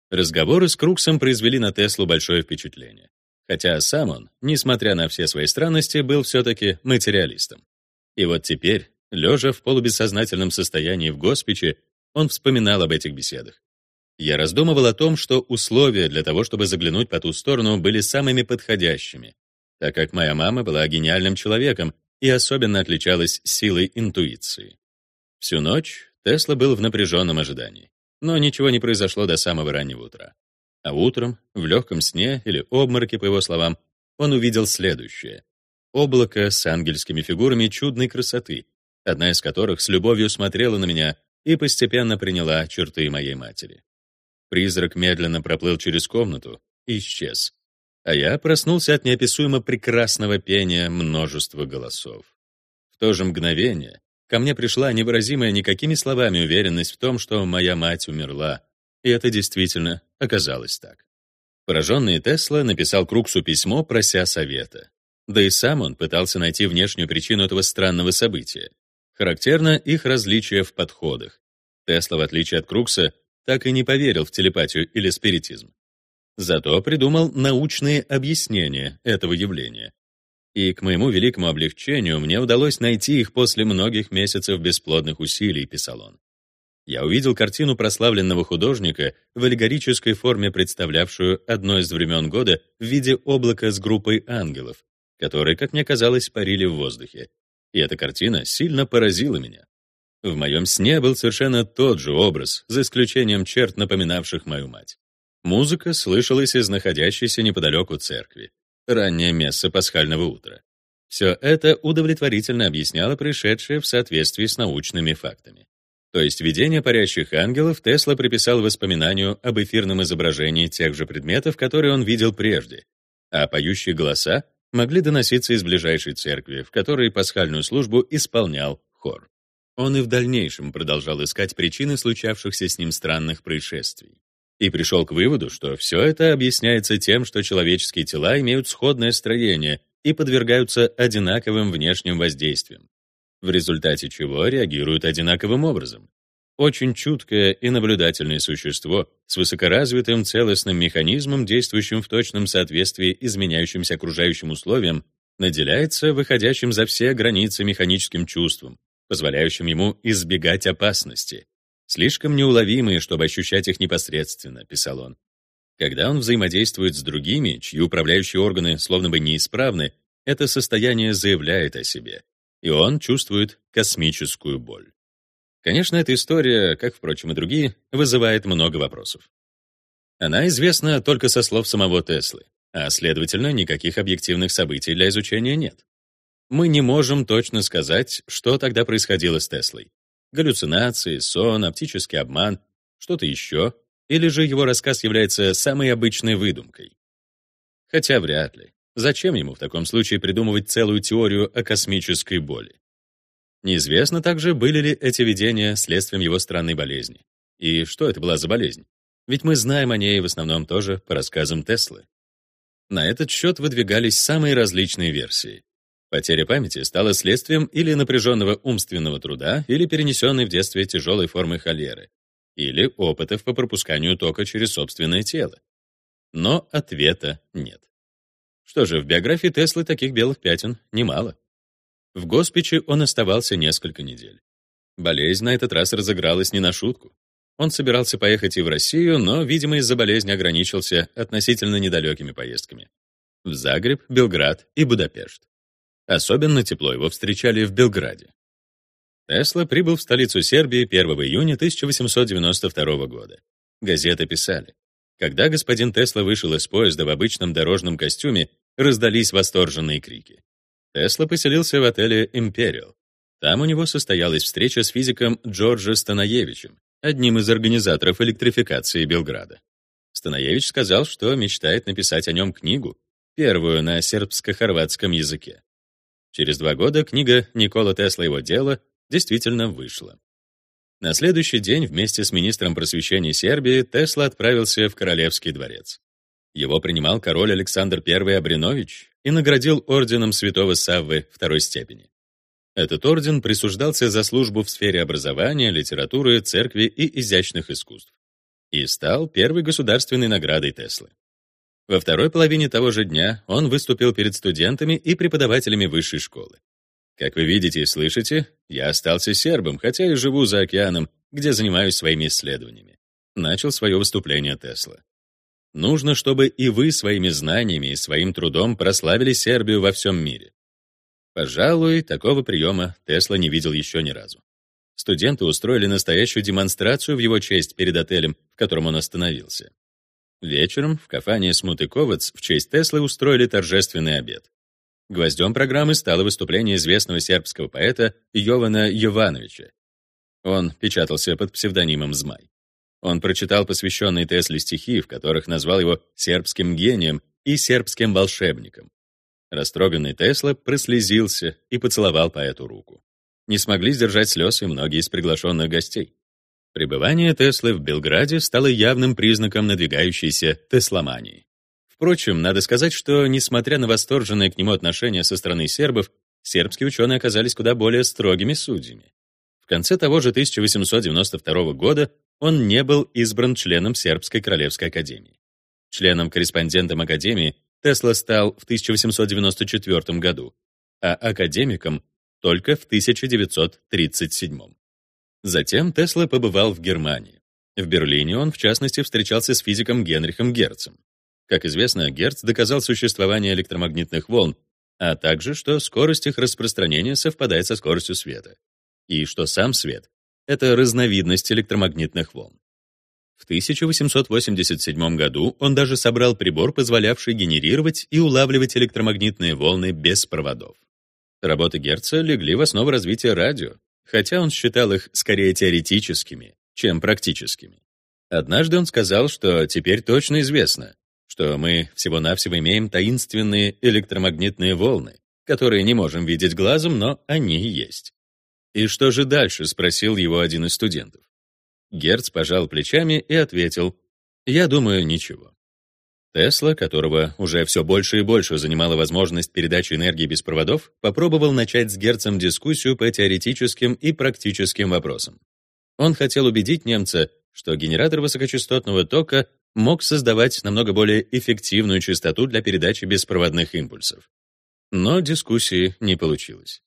Разговоры с Круксом произвели на Теслу большое впечатление. Хотя сам он, несмотря на все свои странности, был все-таки материалистом. И вот теперь, лежа в полубессознательном состоянии в госпиче, он вспоминал об этих беседах. Я раздумывал о том, что условия для того, чтобы заглянуть по ту сторону, были самыми подходящими, так как моя мама была гениальным человеком и особенно отличалась силой интуиции. Всю ночь Тесла был в напряженном ожидании, но ничего не произошло до самого раннего утра. А утром, в легком сне или обмороке, по его словам, он увидел следующее. Облако с ангельскими фигурами чудной красоты, одна из которых с любовью смотрела на меня и постепенно приняла черты моей матери. Призрак медленно проплыл через комнату и исчез. А я проснулся от неописуемо прекрасного пения множества голосов. В то же мгновение ко мне пришла невыразимая никакими словами уверенность в том, что моя мать умерла, и это действительно оказалось так. Пораженный Тесла написал Круксу письмо, прося совета. Да и сам он пытался найти внешнюю причину этого странного события. Характерно их различие в подходах. Тесла, в отличие от Крукса, так и не поверил в телепатию или спиритизм. Зато придумал научные объяснения этого явления. И к моему великому облегчению мне удалось найти их после многих месяцев бесплодных усилий, писал он. Я увидел картину прославленного художника в аллегорической форме, представлявшую одно из времен года в виде облака с группой ангелов, которые, как мне казалось, парили в воздухе. И эта картина сильно поразила меня. В моем сне был совершенно тот же образ, за исключением черт, напоминавших мою мать. Музыка слышалась из находящейся неподалеку церкви. Раннее место пасхального утра. Все это удовлетворительно объясняло происшедшее в соответствии с научными фактами. То есть видение парящих ангелов Тесла приписал воспоминанию об эфирном изображении тех же предметов, которые он видел прежде, а поющие голоса могли доноситься из ближайшей церкви, в которой пасхальную службу исполнял хор. Он и в дальнейшем продолжал искать причины случавшихся с ним странных происшествий. И пришел к выводу, что все это объясняется тем, что человеческие тела имеют сходное строение и подвергаются одинаковым внешним воздействиям, в результате чего реагируют одинаковым образом. Очень чуткое и наблюдательное существо с высокоразвитым целостным механизмом, действующим в точном соответствии изменяющимся окружающим условиям, наделяется выходящим за все границы механическим чувством, позволяющим ему избегать опасности. Слишком неуловимые, чтобы ощущать их непосредственно, писал он. Когда он взаимодействует с другими, чьи управляющие органы словно бы неисправны, это состояние заявляет о себе, и он чувствует космическую боль. Конечно, эта история, как, впрочем, и другие, вызывает много вопросов. Она известна только со слов самого Теслы, а, следовательно, никаких объективных событий для изучения нет мы не можем точно сказать, что тогда происходило с Теслой. Галлюцинации, сон, оптический обман, что-то еще, или же его рассказ является самой обычной выдумкой. Хотя вряд ли. Зачем ему в таком случае придумывать целую теорию о космической боли? Неизвестно также, были ли эти видения следствием его странной болезни. И что это была за болезнь? Ведь мы знаем о ней в основном тоже по рассказам Теслы. На этот счет выдвигались самые различные версии. Потеря памяти стала следствием или напряженного умственного труда, или перенесенной в детстве тяжелой формы холеры, или опытов по пропусканию тока через собственное тело. Но ответа нет. Что же, в биографии Теслы таких белых пятен немало. В госпиче он оставался несколько недель. Болезнь на этот раз разыгралась не на шутку. Он собирался поехать и в Россию, но, видимо, из-за болезни ограничился относительно недалекими поездками. В Загреб, Белград и Будапешт. Особенно тепло его встречали в Белграде. Тесла прибыл в столицу Сербии 1 июня 1892 года. Газеты писали, когда господин Тесла вышел из поезда в обычном дорожном костюме, раздались восторженные крики. Тесла поселился в отеле «Империал». Там у него состоялась встреча с физиком Джорджо Станаевичем, одним из организаторов электрификации Белграда. Станаевич сказал, что мечтает написать о нем книгу, первую на сербско-хорватском языке. Через два года книга «Никола Тесла. Его дело» действительно вышла. На следующий день вместе с министром просвещения Сербии Тесла отправился в Королевский дворец. Его принимал король Александр I Абринович и наградил орденом Святого Саввы второй степени. Этот орден присуждался за службу в сфере образования, литературы, церкви и изящных искусств и стал первой государственной наградой Теслы. Во второй половине того же дня он выступил перед студентами и преподавателями высшей школы. Как вы видите и слышите, я остался сербом, хотя и живу за океаном, где занимаюсь своими исследованиями. Начал свое выступление Тесла. Нужно, чтобы и вы своими знаниями и своим трудом прославили Сербию во всем мире. Пожалуй, такого приема Тесла не видел еще ни разу. Студенты устроили настоящую демонстрацию в его честь перед отелем, в котором он остановился. Вечером в кафане Смутыковец в честь Теслы устроили торжественный обед. Гвоздем программы стало выступление известного сербского поэта Йована Йовановича. Он печатался под псевдонимом Змай. Он прочитал посвященные Тесле стихи, в которых назвал его сербским гением и сербским волшебником. Растроганный Тесла прослезился и поцеловал поэту руку. Не смогли сдержать слез и многие из приглашенных гостей. Пребывание Теслы в Белграде стало явным признаком надвигающейся тесломании. Впрочем, надо сказать, что, несмотря на восторженное к нему отношение со стороны сербов, сербские ученые оказались куда более строгими судьями. В конце того же 1892 года он не был избран членом Сербской Королевской Академии. Членом-корреспондентом Академии Тесла стал в 1894 году, а академиком только в 1937. Затем Тесла побывал в Германии. В Берлине он, в частности, встречался с физиком Генрихом Герцем. Как известно, Герц доказал существование электромагнитных волн, а также, что скорость их распространения совпадает со скоростью света, и что сам свет — это разновидность электромагнитных волн. В 1887 году он даже собрал прибор, позволявший генерировать и улавливать электромагнитные волны без проводов. Работы Герца легли в основу развития радио, хотя он считал их скорее теоретическими, чем практическими. Однажды он сказал, что теперь точно известно, что мы всего-навсего имеем таинственные электромагнитные волны, которые не можем видеть глазом, но они есть. «И что же дальше?» — спросил его один из студентов. Герц пожал плечами и ответил, «Я думаю, ничего». Тесла, которого уже все больше и больше занимала возможность передачи энергии без проводов, попробовал начать с Герцем дискуссию по теоретическим и практическим вопросам. Он хотел убедить немца, что генератор высокочастотного тока мог создавать намного более эффективную частоту для передачи беспроводных импульсов. Но дискуссии не получилось.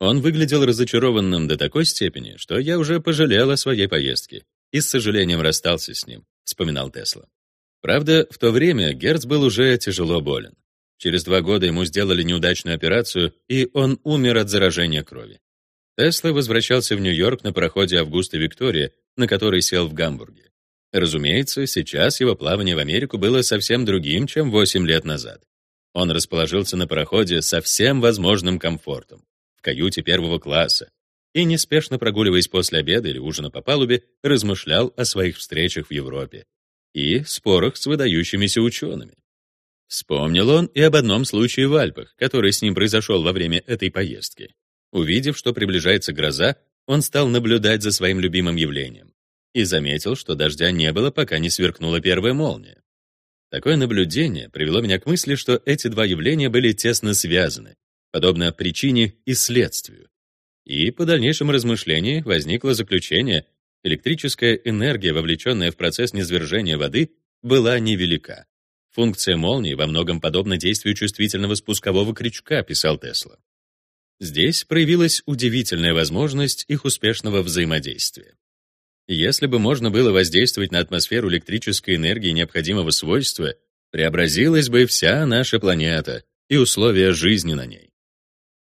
Он выглядел разочарованным до такой степени, что я уже пожалел о своей поездке и с сожалением расстался с ним, вспоминал Тесла. Правда, в то время Герц был уже тяжело болен. Через два года ему сделали неудачную операцию, и он умер от заражения крови. Тесла возвращался в Нью-Йорк на пароходе «Августа Виктория», на который сел в Гамбурге. Разумеется, сейчас его плавание в Америку было совсем другим, чем 8 лет назад. Он расположился на пароходе со всем возможным комфортом, в каюте первого класса, и, неспешно прогуливаясь после обеда или ужина по палубе, размышлял о своих встречах в Европе и спорах с выдающимися учеными. Вспомнил он и об одном случае в Альпах, который с ним произошел во время этой поездки. Увидев, что приближается гроза, он стал наблюдать за своим любимым явлением и заметил, что дождя не было, пока не сверкнула первая молния. Такое наблюдение привело меня к мысли, что эти два явления были тесно связаны, подобно причине и следствию. И по дальнейшем размышлении возникло заключение, электрическая энергия, вовлеченная в процесс низвержения воды, была невелика. Функция молнии во многом подобна действию чувствительного спускового крючка, писал Тесла. Здесь проявилась удивительная возможность их успешного взаимодействия. Если бы можно было воздействовать на атмосферу электрической энергии необходимого свойства, преобразилась бы вся наша планета и условия жизни на ней.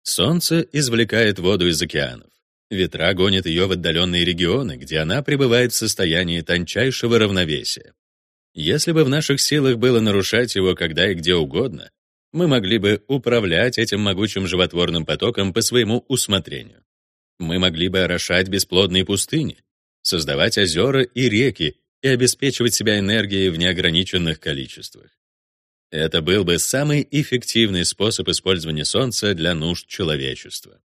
Солнце извлекает воду из океанов. Ветра гонят ее в отдаленные регионы, где она пребывает в состоянии тончайшего равновесия. Если бы в наших силах было нарушать его когда и где угодно, мы могли бы управлять этим могучим животворным потоком по своему усмотрению. Мы могли бы орошать бесплодные пустыни, создавать озера и реки и обеспечивать себя энергией в неограниченных количествах. Это был бы самый эффективный способ использования Солнца для нужд человечества.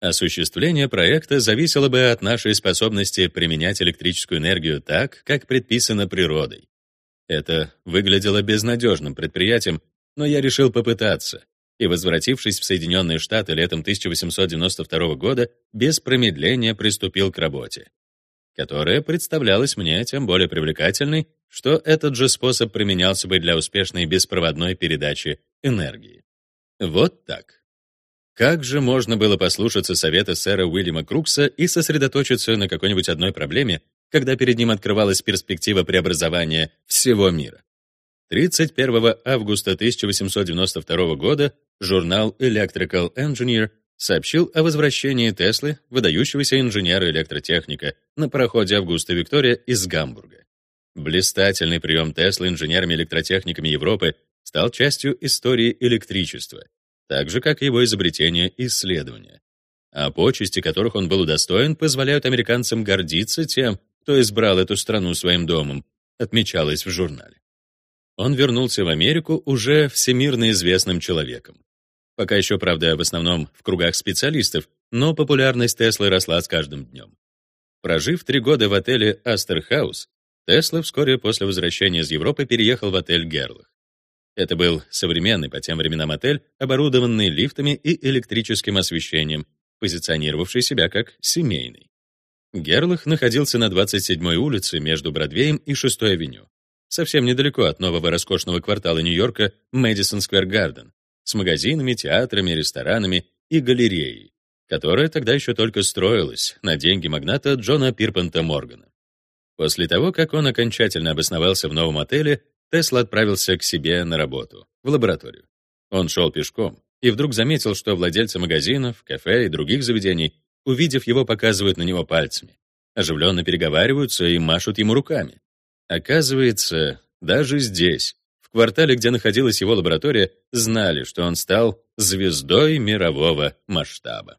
Осуществление проекта зависело бы от нашей способности применять электрическую энергию так, как предписано природой. Это выглядело безнадежным предприятием, но я решил попытаться, и, возвратившись в Соединенные Штаты летом 1892 года, без промедления приступил к работе, которая представлялась мне тем более привлекательной, что этот же способ применялся бы для успешной беспроводной передачи энергии. Вот так. Как же можно было послушаться совета сэра Уильяма Крукса и сосредоточиться на какой-нибудь одной проблеме, когда перед ним открывалась перспектива преобразования всего мира? 31 августа 1892 года журнал Electrical Engineer сообщил о возвращении Теслы, выдающегося инженера-электротехника, на пароходе Августа Виктория из Гамбурга. Блистательный прием Теслы инженерами-электротехниками Европы стал частью истории электричества, так же, как его изобретение и исследования. А почести, которых он был удостоен, позволяют американцам гордиться тем, кто избрал эту страну своим домом, отмечалось в журнале. Он вернулся в Америку уже всемирно известным человеком. Пока еще, правда, в основном в кругах специалистов, но популярность Теслы росла с каждым днем. Прожив три года в отеле Астер Хаус, Тесла вскоре после возвращения из Европы переехал в отель Герлах. Это был современный по тем временам отель, оборудованный лифтами и электрическим освещением, позиционировавший себя как семейный. Герлах находился на 27-й улице между Бродвеем и 6-й авеню, совсем недалеко от нового роскошного квартала Нью-Йорка Мэдисон Сквер Гарден, с магазинами, театрами, ресторанами и галереей, которая тогда еще только строилась на деньги магната Джона Пирпанта Моргана. После того, как он окончательно обосновался в новом отеле, Тесла отправился к себе на работу, в лабораторию. Он шел пешком и вдруг заметил, что владельцы магазинов, кафе и других заведений, увидев его, показывают на него пальцами, оживленно переговариваются и машут ему руками. Оказывается, даже здесь, квартале, где находилась его лаборатория, знали, что он стал звездой мирового масштаба.